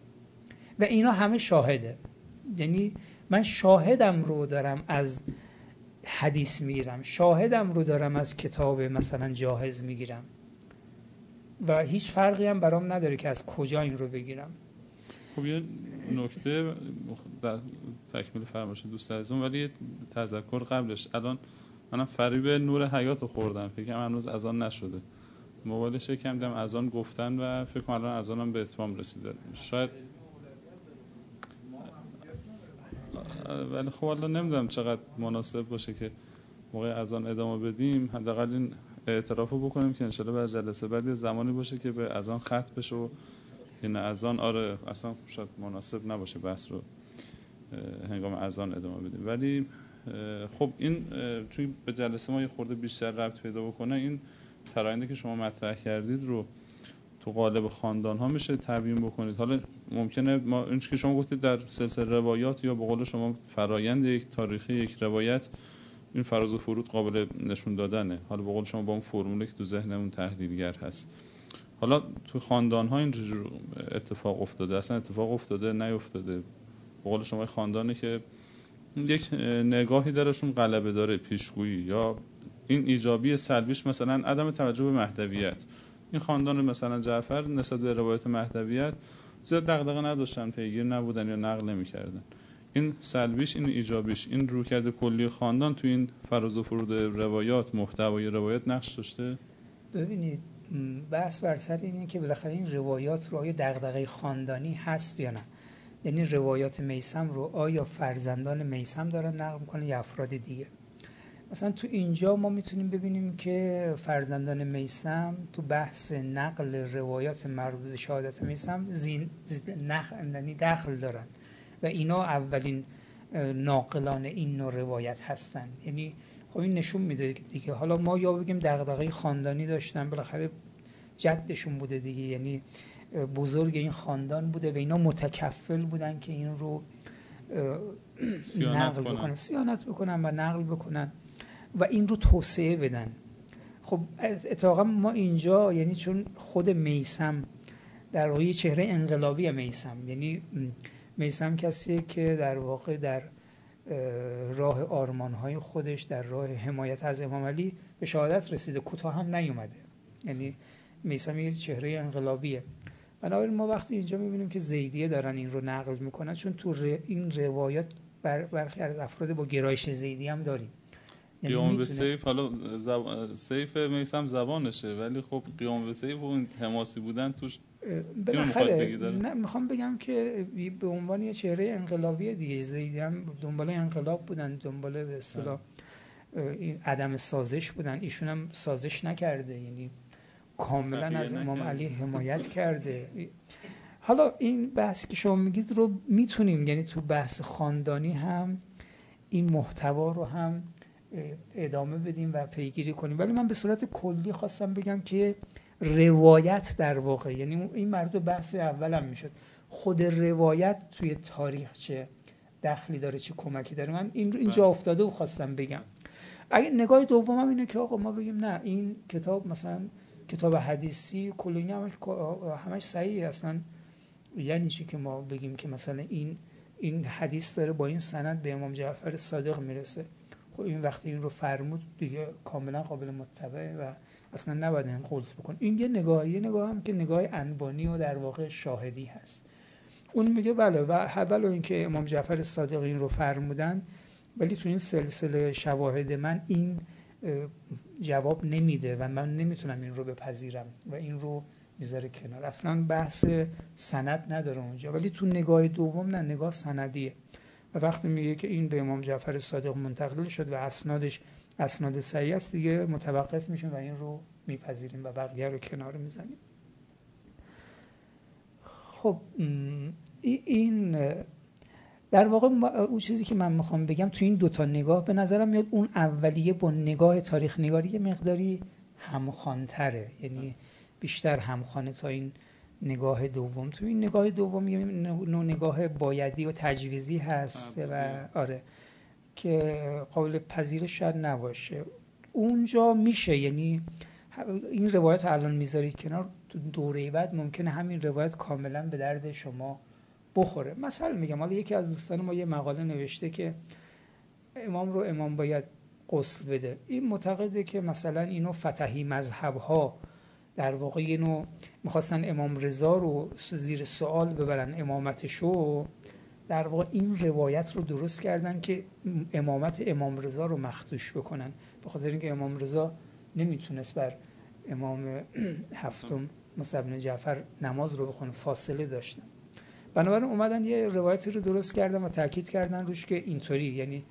و اینا همه شاهده. یعنی من شاهدم رو دارم از حدیث می‌گیرم شاهدم رو دارم از کتاب مثلا جاهز می‌گیرم و هیچ فرقی هم برام نداره که از کجا این رو بگیرم. خب یه نکته تکمیل فرمایش دوست عزیزم ولی تذکر قبلش. الان منم فریب نور حیات رو خوردم. فکرم هنوز از آن نشده. موبایلش یکم دم از آن گفتن و فکر کنم الان از آنم به اتمام رسیده. شاید ولی خب الان نمی‌دونم چقدر مناسب باشه که موقع از آن ادامه بدیم. حداقل این اعتراف رو بکنیم که انشالله بر جلسه بعد زمانی باشه که به از آن خط بشه و این از آن آره اصلا شاید مناسب نباشه بحث رو هنگام از آن ادامه بدیم. ولی خب این توی به جلسه ما یه خورده بیشتر ربط پیدا بکنه این تراینده که شما مطرح کردید رو تو قالب خاندان ها میشه تبیین بکنید. حالا ممکنه ما این که شما گفتید در سلسله روایات یا به قول شما فرایند یک تاریخی یک روایت این فراز و فرود قابل نشون دادنه. حالا به قول شما با اون فرمولی که تو ذهنمون تحلیلگر هست. حالا تو خاندان ها اینجور اتفاق افتاده. اصلا اتفاق افتاده نیفتاده. قول شما خاندانی که یک نگاهی درشون غلبه داره پیشگویی یا این ایجابی سلبیش مثلا عدم توجه به مهدویت. این خاندان مثلا جعفر نسبت به روایت مهدویت زیاد دغدغه نداشتن پیگیر نبودن یا نقل نمی‌کردن. این سلبیش این ایجابیش این روکرد کلی خاندان تو این فراز و فرود روایات محتوای روایت نقش داشته؟ ببینید بحث بر سر اینه که بالاخره این روایات رو آیا دغدغه خاندانی هست یا نه. یعنی روایات میسم رو آیا فرزندان میسم دارن نقل می‌کنن یا افراد دیگه؟ مثلا تو اینجا ما می‌تونیم ببینیم که فرزندان میسم تو بحث نقل روایات مربوط به شهادت میسم زین یعنی دخل دارن و اینا اولین ناقلان این نوع روایت هستند یعنی خب این نشون میده دیگه. حالا ما یا بگیم دغدغه خاندانی داشتن بالاخره جدشون بوده دیگه. یعنی بزرگ این خاندان بوده و اینا متکفل بودن که این رو نقل بکنن سیانت بکنن و نقل بکنن و این رو توسعه بدن. خب اتفاقا ما اینجا یعنی چون خود میسم در واقع چهره انقلابی میسم یعنی میسم کسیه که در واقع در راه آرمانهای خودش در راه حمایت از امام علی به شهادت رسیده کوتاه هم نیومده. یعنی میسم یه چهره انقلابیه. بنابراین ما وقتی اینجا می‌بینیم که زیدیه دارن این رو نقل می‌کنن چون تو این روایات بر برخی از افراد با گرایش زیدی هم داریم. یعنی قیام به سیف حالا سیف میسم زبانشه ولی خب قیام به سیف و حماسی بودن توش بالاخره نه می‌خوام بگم که به عنوان یه چهره انقلابی دیگه زیدی هم دنبال انقلاب بودن دنبال به اصطلاح این عدم سازش بودن. ایشون هم سازش نکرده یعنی کاملا از امام علی حمایت کرده. حالا این بحثی که شما میگید رو می‌تونیم یعنی تو بحث خاندانی هم این محتوا رو هم ادامه بدیم و پیگیری کنیم. ولی من به صورت کلی خواستم بگم که روایت در واقع یعنی این مرد بحث اولم می‌شد. خود روایت توی تاریخ چه دخلی داره چه کمکی داره؟ من این اینجا بله. افتاده و خواستم بگم. اگه نگاه دومم اینه که آقا ما بگیم نه این کتاب مثلا کتاب حدیثی کلینی همش همش صحیح اصلا. یعنی چی که ما بگیم که مثلا این این حدیث داره با این سند به امام جعفر صادق می‌رسه. خب این وقتی این رو فرمود دیگه کاملا قابل متبعه و اصلا نباید این قلط بکن. این یه نگاه یه نگاه هم که نگاه انبانی و در واقع شاهدی هست. اون میگه بله و اول اینکه امام جعفر صادق این رو فرمودن ولی تو این سلسله شواهد من این جواب نمیده و من نمی‌تونم این رو بپذیرم و این رو می‌ذاره کنار. اصلا بحث سند نداره اونجا ولی تو نگاه دوم نه نگاه سندیه. و وقتی میگه که این به امام جعفر صادق منتقل شد و اسنادش اسناد صحیح است دیگه متوقف میشیم و این رو میپذیریم و بقیه رو کنار می‌زنیم. خب این در واقع اون چیزی که من می‌خوام بگم تو این دوتا نگاه به نظرم میاد اون اولیه با نگاه تاریخ نگاری یه مقداری همخوانتره. یعنی بیشتر همخانه تا این نگاه دوم. تو این نگاه دوم یه نوع نگاه بایدی و تجویزی هست و آره که قابل پذیرش شاید نباشه. اونجا میشه یعنی این روایت الان می‌ذاری کنار دوره بعد ممکنه همین روایت کاملا به درد شما بخوره. مثلا میگم حالا یکی از دوستان ما یه مقاله نوشته که امام رو امام باید قسل بده. این معتقده که مثلا اینو فتحی مذهب ها در واقع اینو می‌خواستن امام رضا رو زیر سوال ببرن امامتشو در واقع این روایت رو درست کردن که امامت امام رضا رو مختوش بکنن. به خاطر اینکه امام رضا نمی‌تونست بر امام هفتم مصعب جعفر نماز رو بخونه فاصله داشتن. بنابراین اومدن یه روایتی رو درست کردن و تاکید کردن روش که اینطوری. یعنی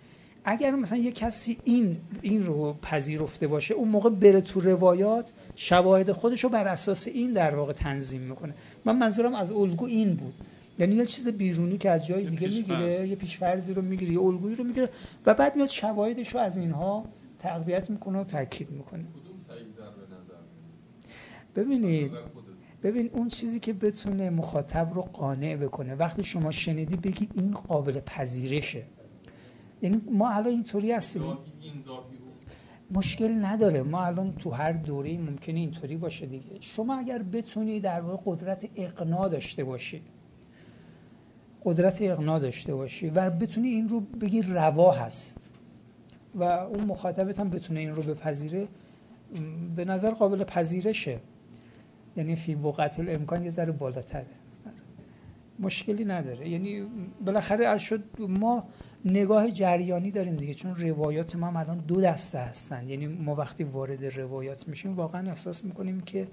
اگر مثلا یه کسی این این رو پذیرفته باشه اون موقع بره تو روایات شواهد خودش رو بر اساس این در واقع تنظیم می‌کنه. من منظورم از الگو این بود. یعنی یه چیز بیرونی که از جای دیگه می‌گیره یه پیشفرضی رو می‌گیره یه الگویی رو می‌گیره و بعد میاد شواهدش رو از اینها تقویت می‌کنه و تاکید می‌کنه. ببینید ببین اون چیزی که بتونه مخاطب رو قانع بکنه وقتی شما شنیدی بگی این قابل پذیرشه. یعنی ما الان اینطوری هستیم. مشکل نداره. ما الان تو هر دوره ممکنه اینطوری باشه دیگه. شما اگر بتونی در واقع قدرت اقناع داشته باشی قدرت اقناع داشته باشی و بتونی این رو بگی روا هست و اون مخاطبت هم بتونه این رو بپذیره به نظر قابل پذیرشه. یعنی فی بقعت الامکان یه ذره بالاتره. مشکلی نداره. یعنی بالاخره از شد ما نگاه جریانی داریم دیگه چون روایات ما الان دو دسته هستن. یعنی ما وقتی وارد روایات میشیم واقعا احساس می‌کنیم که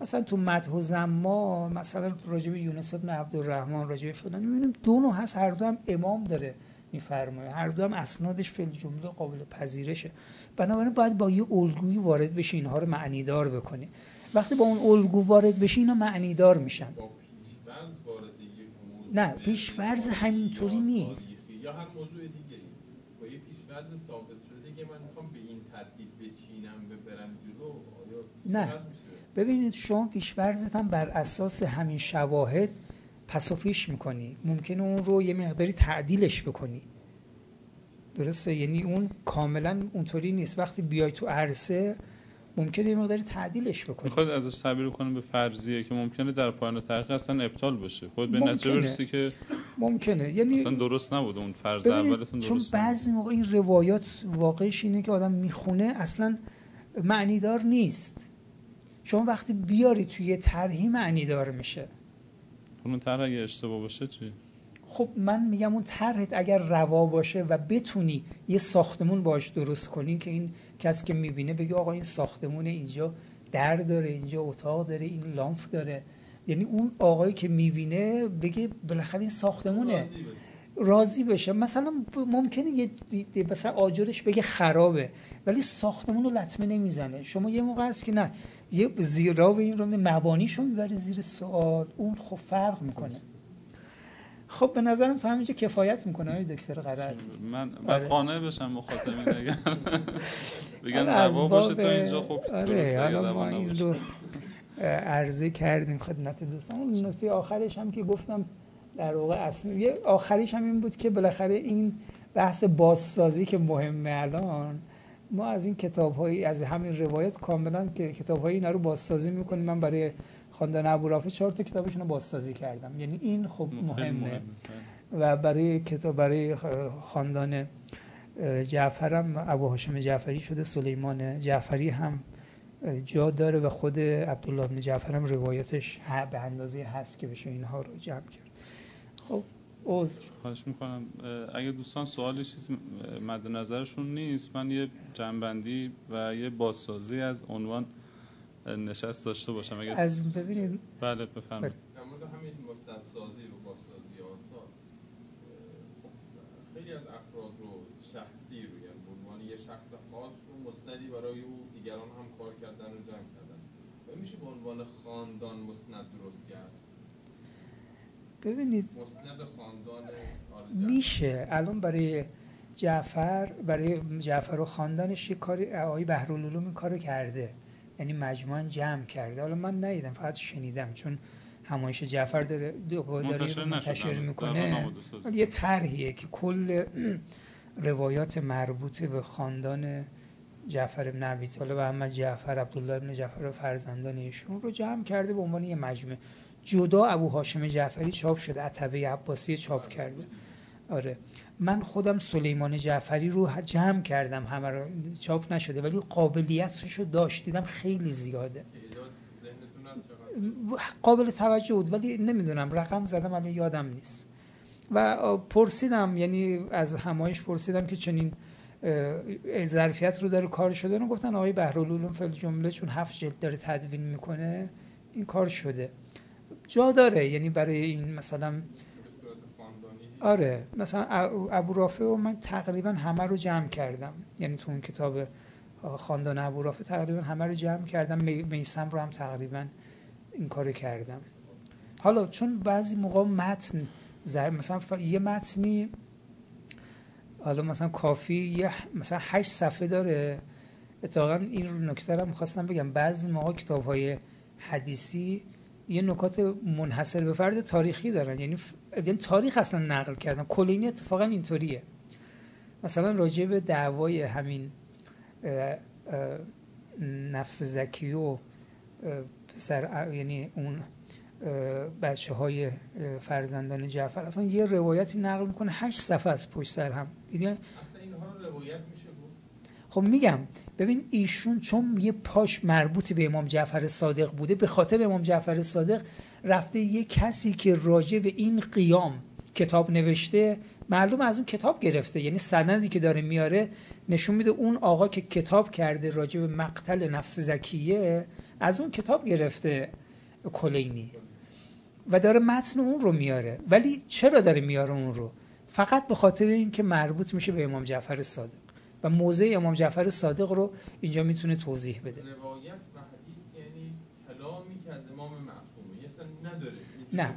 مثلا تو مدح و زما مثلا راجب یونس ابن عبدالرحمن راجب فلان می‌بینیم دو نوع هست. هر دو هم امام داره میفرمایه. هر دو هم اسنادش فعل جمله قابل پذیرشه. بنابراین باید با یه الگویی وارد بشی اینها رو معنیدار بکنی. وقتی با اون الگو وارد بشی اینا معنیدار میشن. نه پیش فرض همینطوری نیست. یا هر موضوع دیگه با یه پیشفرض ثابت شده که من می‌خوام به این ترتیب بچینم برم جلو نه. ببینید شما پیشفرزت هم بر اساس همین شواهد پس و پیش می‌کنی. ممکنه اون رو یه مقداری تعدیلش بکنی. درسته؟ یعنی اون کاملا اونطوری نیست. وقتی بیای تو عرصه ممکنه یه مقداری تعدیلش بکنی می‌خواد ازش تعبیر کنه به فرضیه که ممکنه در پایان تحقیق اصلا ابطال بشه خود به نتیجه برسی که ممکنه. یعنی اصلا درست نبوده اون فرض اولتون درست چون بعضی موقع این روایات واقعش اینه که آدم می‌خونه اصلا معنیدار نیست. شما وقتی بیاری توی طرحی معنیدار میشه. اون طرح اگه اشتباه باشه چی؟ خب من میگم اون طرحت اگر روا باشه و بتونی یه ساختمون باش درست کنی که این کسی که می‌بینه بگه آقا این ساختمون اینجا در داره اینجا اتاق داره این لامپ داره. یعنی اون آقایی که می‌بینه بگه بالاخره این ساختمونه. راضی بشه. مثلا ممکنه یه مثلا آجرش بگه خرابه ولی ساختمون رو لطمه نمی‌زنه. شما یه موقع هست که نه یه زیرا به این رو مبانیشو می‌بره زیر سوال. اون خب فرق می‌کنه. خب به نظرم تا همینجا کفایت می‌کنه های دکتر قرارت من آره. قانع بشم مخاطبین اگر بگن روا باشه تا اینجا خب آره حالا ما این رو عرضه کردیم خدمت دوستان. اون نکته آخرش هم که گفتم در واقع اصلا یه آخریش هم این بود که بالاخره این بحث بازسازی که مهمه الان ما از این کتاب هایی از همین روایت کاملا که کتاب های اینا رو بازسازی می‌کنیم. من برای خواندن ابورافه چهار تا کتابشون رو بازسازی کردم. یعنی این خب مهمه. و برای کتاب برای خواندن جعفرم ابو هاشم جعفری شده سلیمان جعفری هم جا داره و خود عبدالله بن جعفر هم روایتش به اندازه هست که بشه اینها رو جمع کرد. خب عذر. خواهش می‌کنم. اگه دوستان سوالی چیزی مد نظرشون نیست من یه جنبندی و یه بازسازی از عنوان نشست داشته باشم اگه از ببینید بله بفرمایید. در مورد همین مستدسازی و بازسازی آثار خیلی از افراد رو شخصی رو یعنی به عنوان یه شخص خاص رو مستندی برای او دیگران هم کار کردن و جمع کردن. و میشه به عنوان خاندان مستند درست کرد؟ ببینید. میشه. الان برای جعفر برای جعفر و خاندانش یه کاری آقای بهرالعلوم کارو کرده. یعنی مجموعا جمع کرده. حالا من ندیدم فقط شنیدم چون همایش جعفر داره داره منتشر می‌کنه. یه طرحیه که کل روایات مربوط به خاندان جعفر بن ابی طالب و احمد جعفر عبدالله بن جعفر و فرزندان ایشون رو جمع کرده به عنوان یه مجموعه. جدا ابو هاشم جعفری چاپ شده عتبه عباسی چاپ کرده. آره. من خودم سلیمان جعفری رو جمع کردم همه رو چاپ نشده ولی قابلیتش رو داشت دیدم خیلی زیاده. قابل توجه بود ولی نمی‌دونم رقم زدم ولی یادم نیست. و پرسیدم یعنی از همایش پرسیدم که چنین ظرفیت رو داره کار شده و گفتن آقای بهرالعلوم فل جمله چون هفت جلد داره تدوین می‌کنه این کار شده. جا داره یعنی برای این مثلا آره مثلا ابو رافع و من تقریبا همه رو جمع کردم. یعنی تو اون کتاب خاندان ابو رافع تقریبا همه رو جمع کردم. میسم رو هم تقریبا این کار کردم. حالا چون بعضی موقع متن مثلا یه متنی حالا مثلا کافی یه مثلا هشت صفحه داره. اتفاقا این رو نکته رو می‌خواستم بگم. بعضی موقع کتاب های حدیثی یه نکات منحصر به فرد تاریخی دارن. یعنی یعنی تاریخ اصلا نقل کردن. کلینی اتفاقا اینطوریه. مثلا راجع به دعوای همین نفس زکی و سر یعنی اون بچه های فرزندان جعفر. اصلا یه روایتی نقل می‌کنه. هشت صفحه از پشت سر هم. یعنی اصلا اینها رو روایت میشه خب میگم ببین ایشون چون یه پاش مربوط به امام جعفر صادق بوده به خاطر امام جعفر صادق رفته یه کسی که راجع به این قیام کتاب نوشته معلوم از اون کتاب گرفته. یعنی سندی که داره میاره نشون میده اون آقا که کتاب کرده راجع به مقتل نفس زکیه از اون کتاب گرفته کلینی. و داره متن اون رو میاره. ولی چرا داره میاره اون رو؟ فقط به خاطر اینکه مربوط میشه به امام جعفر صادق. و موضع امام جعفر صادق رو اینجا می‌تونه توضیح بده. روایت و حدیث یعنی کلامی که از امام نه.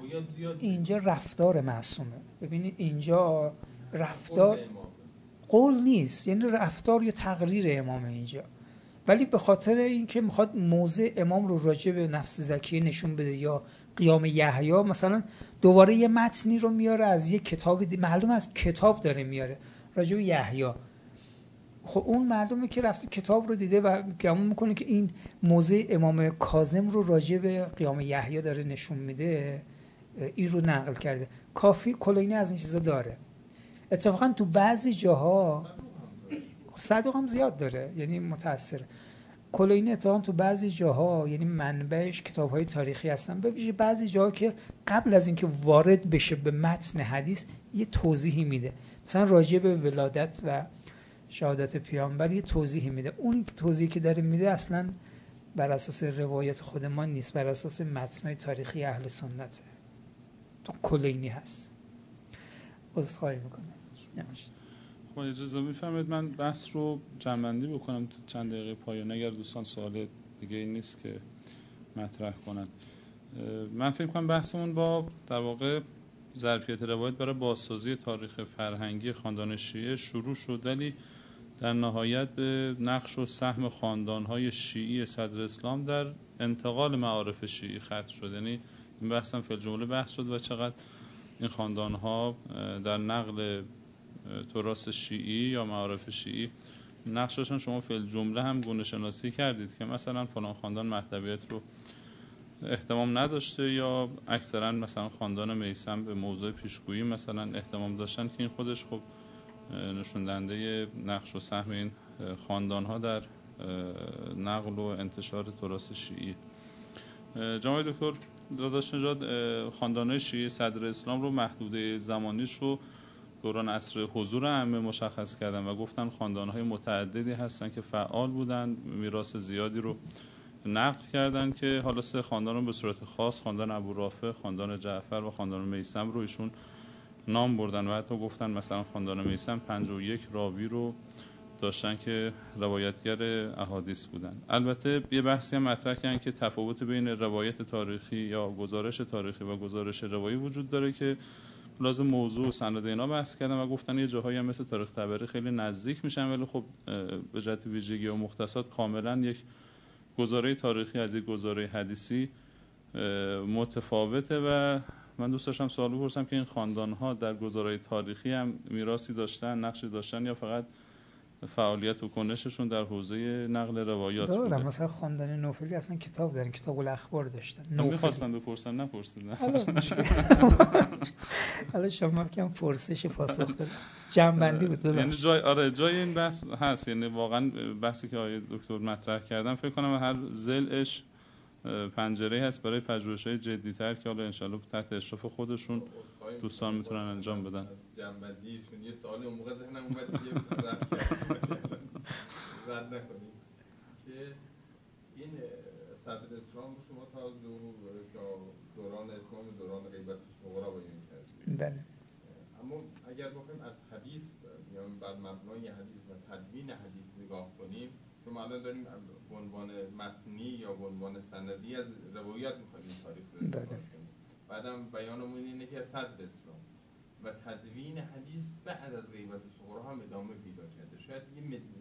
اینجا رفتار معصومه. ببینید اینجا رفتار قول نیست. یعنی رفتار یا تقریر امام اینجا. ولی به خاطر اینکه می‌خواد موضع امام رو راجع به نفس زکیه نشون بده یا قیام یحیی مثلا دوباره یه متنی رو میاره از یه کتاب معلوم از کتاب داره میاره راجع به یحیی. خب اون معلومه که رفته کتاب رو دیده و گمون می‌کنه که این موضع امام کاظم رو راجع به قیام یحیی داره نشون میده این رو نقل کرده. کافی کلینی از این چیزا داره. اتفاقا تو بعضی جاها صدوق هم زیاد داره یعنی متاثره کلینی اتفاقا تو بعضی جاها یعنی منبعش کتاب های تاریخی هستن. ببینید بعضی جاها که قبل از اینکه وارد بشه به متن حدیث یه توضیحی میده. مثلا راجع به ولادت و شهادت پیامبر یه توضیحی میده. اون توضیحی که داره میده اصلا بر اساس روایت خود ما نیست بر اساس متنای تاریخی اهل سنته. تو کلینی هست. خواهی می‌کنه خب اجازه می‌فهمید من بحث رو جنبندی بکنم تو چند دقیقه پایان اگر دوستان سوال دیگه این نیست که مطرح کنند من فکر کنم بحثمون با در واقع ظرفیت روایت برای بازسازی تاریخ فرهنگی خاندان شیعه شروع شد ولی در نهایت به نقش و سهم خاندانهای شیعی صدر اسلام در انتقال معارف شیعی خط شد. یعنی این بحث هم فیل جمله بحث شد و چقدر این خاندانها در نقل تراس شیعی یا معارف شیعی نقششون شما فیل جمله هم گونه شناسی کردید که مثلا فلان خاندان مطلبیت رو احتمام نداشته یا اکثرا مثلا خاندان میسم به موضوع پیشگویی مثلا احتمام داشتن که این خودش خب نشون دهنده نقش و سهم این خاندان ها در نقل و انتشار تراث شیعی. جناب دکتر داداش نژاد خاندان شیعی صدر اسلام رو محدوده زمانیش رو دوران عصر حضور عمه مشخص کردن و گفتن خاندان های متعددی هستن که فعال بودن میراث زیادی رو نقل کردن که حالا سه خاندان رو به صورت خاص خاندان ابو رافع، خاندان جعفر و خاندان میسم رو ایشون نام بردن و حتی گفتن مثلا خاندان میسم 51 راوی رو داشتن که روایتگر احادیث بودن. البته یه بحثی هم مطرح کردن که تفاوت بین روایت تاریخی یا گزارش تاریخی و گزارش روایی وجود داره که لازم موضوع و سند اینا بحث کردن و گفتن یه جاهایی هم مثل تاریخ تبری خیلی نزدیک میشن ولی خب به جهت ویژگی و مختصات کاملا یک گزاره تاریخی از یک گزاره حدیثی متفاوته و من دوست داشتم سوال بپرسم که این خاندان ها در گزارای تاریخی هم میراثی داشتن نقشی داشتن یا فقط فعالیت و کنششون در حوزه نقل روایات بوده؟ مثلا خاندان نوفلی اصلا کتاب دارن کتاب الاخبار داشتن. می‌خواستن بپرسن نپرسیدن. حالا شما کم پرسش پاسخ داد جنبندی بود یعنی جای آره جای این بحث هست. یعنی واقعا بحثی که آقای دکتر مطرح کردن فکر کنم هر زلش پنجره هست برای پژوهش‌های جدی‌تر که حالا انشالله تحت اشراف خودشون دوستان می‌تونن انجام بدن. جنبندیشون یه سوال اون موقع ذهنم اومد که رد نکنیم. که این صدر اسلام رو شما تا دوران اتمام دوران غیبت صغرا بیان کردید. بله. اما اگر بخوایم از حدیث بر مبنای حدیث و تدوین حدیث نگاه کنیم چون الان داریم به عنوان متنی یا به عنوان سندی از روایت می‌خوایم تاریخ رو استفاده بله. کنیم. بعدم بیانمون اینه که صدر اسلام و تدوین حدیث بعد از غیبت صغرا هم ادامه پیدا کرده. شاید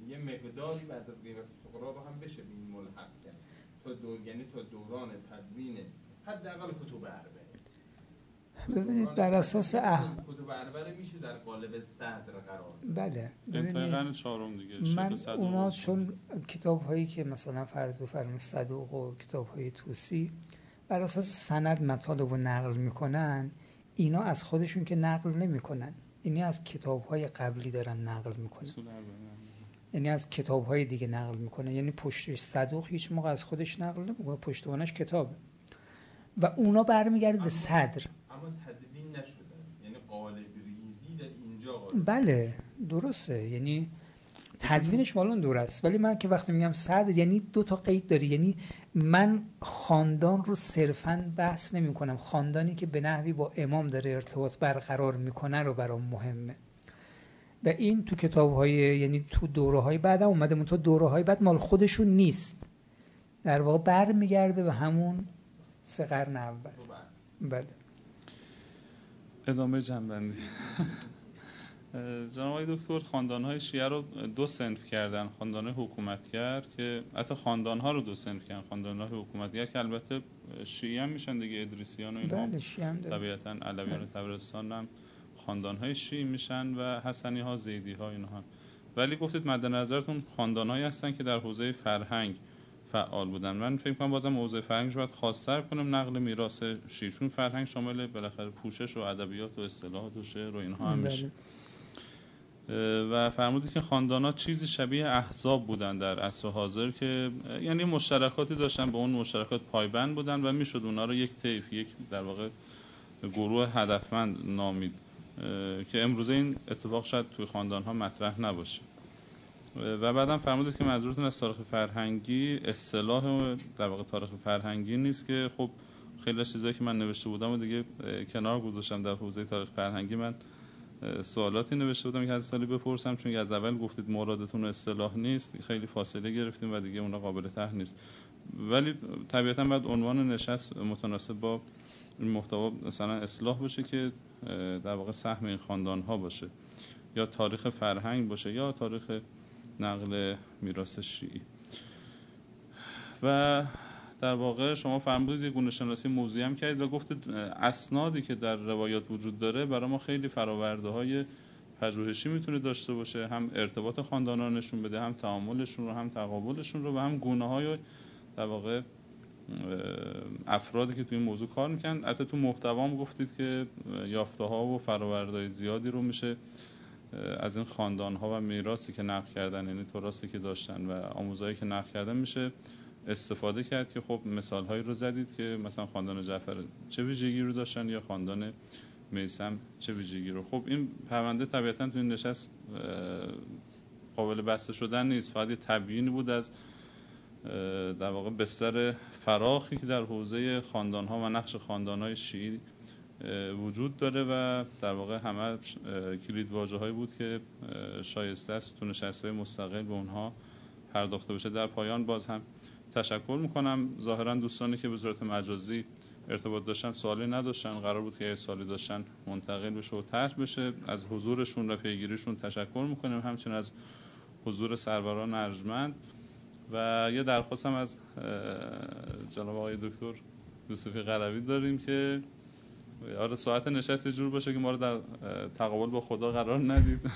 یه مقداری بعد از غیبت صغرا رو هم بشه این ملحق کرد. تا دور یعنی تا دوران تدوین حداقل کتب اربعه ببینید بر اساس اح... میشه در قالب صدر قرار بله ببینید چهارم دیگه من اونا چون کتاب هایی که مثلا فرض بفرمایید صدوق و کتاب های توسی بر اساس سند مطالب رو نقل می‌کنن اینا از خودشون که نقل نمی‌کنن. اینی از کتاب های قبلی دارن نقل می‌کنن. یعنی از کتاب های دیگه نقل می‌کنه یعنی پشتش صدوق هیچ موقع از خودش نقل نمی‌کنه پشتوانش کتابه. و اونا برمیگرده به صدر. اما تدوین نشدن. یعنی قالب ریزی در اینجا بله درسته. یعنی تدوینش مالون دور است. ولی من که وقتی میگم صدر یعنی دو تا قید داره یعنی من خاندان رو صرفا بحث نمی کنم خاندانی که به نحوی با امام داره ارتباط برقرار می‌کنه رو برام مهمه. و این تو کتاب های یعنی تو دوره های بعد هم اومده. تو دوره های بعد مال خودشون نیست. در واقع بر میگرده به همون سه قرن اول. بله. ادامه جنبندی. جناب آقای دکتر خاندان های شیعه رو دو سنف کردن. خاندان حکومتگر که حتی خاندان ها رو دو سنف کردن. خاندان های حکومتگر که البته شیعه هم میشن دیگه ادریسیان و اینها بله شیعه طبیعتا علویان بله. تبرستان هم خاندان های شیعه میشن و حسنی ها زیدی ها اینها ولی گفتید مد نظرتون خاندان هایی هستن که در حوزه فرهنگ فعال بودن. من فکر کنم بازم موضوع فرهنگ باید خاصتر کنم. نقل میراث شیعه فرهنگ شامل بالاخره پوشش و ادبیات و اصطلاحات و شعر و اینها هم میشه. و فرمودید که خاندان ها چیزی شبیه احزاب بودن در عصر حاضر که یعنی مشترکاتی داشتن به اون مشترکات پایبند بودن و می‌شد اونا رو یک طیف یک در واقع گروه هدفمند نامید. که امروزه این اتفاق شاید توی خاندان ها مطرح نباشه. و بعدم فرمودید که منظورتون از تاریخ فرهنگی. اصطلاح در واقع تاریخ فرهنگی نیست که خب خیلی چیزایی که من نوشته بودم و دیگه کنار گذاشتم در حوزه تاریخ فرهنگی. من سوالاتی نوشته بودم که از سالی بپرسم چون از اول گفتید مرادتون اصطلاح نیست خیلی فاصله گرفتیم و دیگه اونا قابل طرح نیست. ولی طبیعتا بعد عنوان نشست متناسب با این محتوا مثلا اصلاح باشه که در واقع سهم این خاندان ها باشه. یا تاریخ فرهنگ باشه یا تاریخ نقل میراث شیعی. و در واقع شما فرمودید گونه شناسی موضوعی هم کردید و گفتید اسنادی که در روایات وجود داره برای ما خیلی فراورده های پژوهشی می‌تونه داشته باشه هم ارتباط خاندانا نشون بده هم تعاملشون رو هم تقابلشون رو و هم گونه های در واقع افرادی که توی این موضوع کار می‌کنن حتی تو محتوام گفتید که یافته ها و فراورده زیادی رو میشه از این خاندان ها و میراثی که نقل کردن یعنی تراسی که داشتن و آموزهایی که نقل کردن میشه استفاده کرد که خب مثال هایی رو زدید که مثلا خاندان جعفر چه ویژگی رو داشتن یا خاندان میسم چه ویژگی رو. خب این پرونده طبیعتا تو این نشست قابل بسته شدن نیست. فقط یه تبیینی بود از در واقع بستر فراخی که در حوزه خاندان ها و نقش خاندان های شیعی وجود داره و در واقع همه کلید واجه هایی بود که شایسته است. تو نشست های مستقل به اونها پرداخته بشه. در پایان باز هم تشکر می‌کنم. ظاهرا دوستانی که به صورت مجازی ارتباط داشتن سوالی نداشتن. قرار بود که یه سوالی داشتن منتقل بشه و طرح بشه. از حضورشون و پیگیریشون تشکر می‌کنیم. همچنین از حضور سروران ارجمند. و یه درخواست هم از جناب آقای دکتر یوسفی قروی داریم که آره ساعت نشست یه جور باشه که ما رو در تقابل با خدا قرار ندید.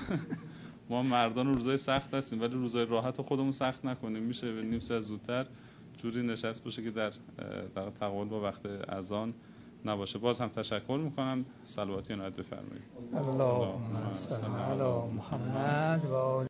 ما مردان روزای سخت هستیم ولی روزای راحت خودمون سخت نکنیم. میشه به نیم ساعت زودتر جوری نشست باشه که در تقابل با وقت اذان نباشه. باز هم تشکر می‌کنم. صلواتی عنایت بفرمایید. علی محمد و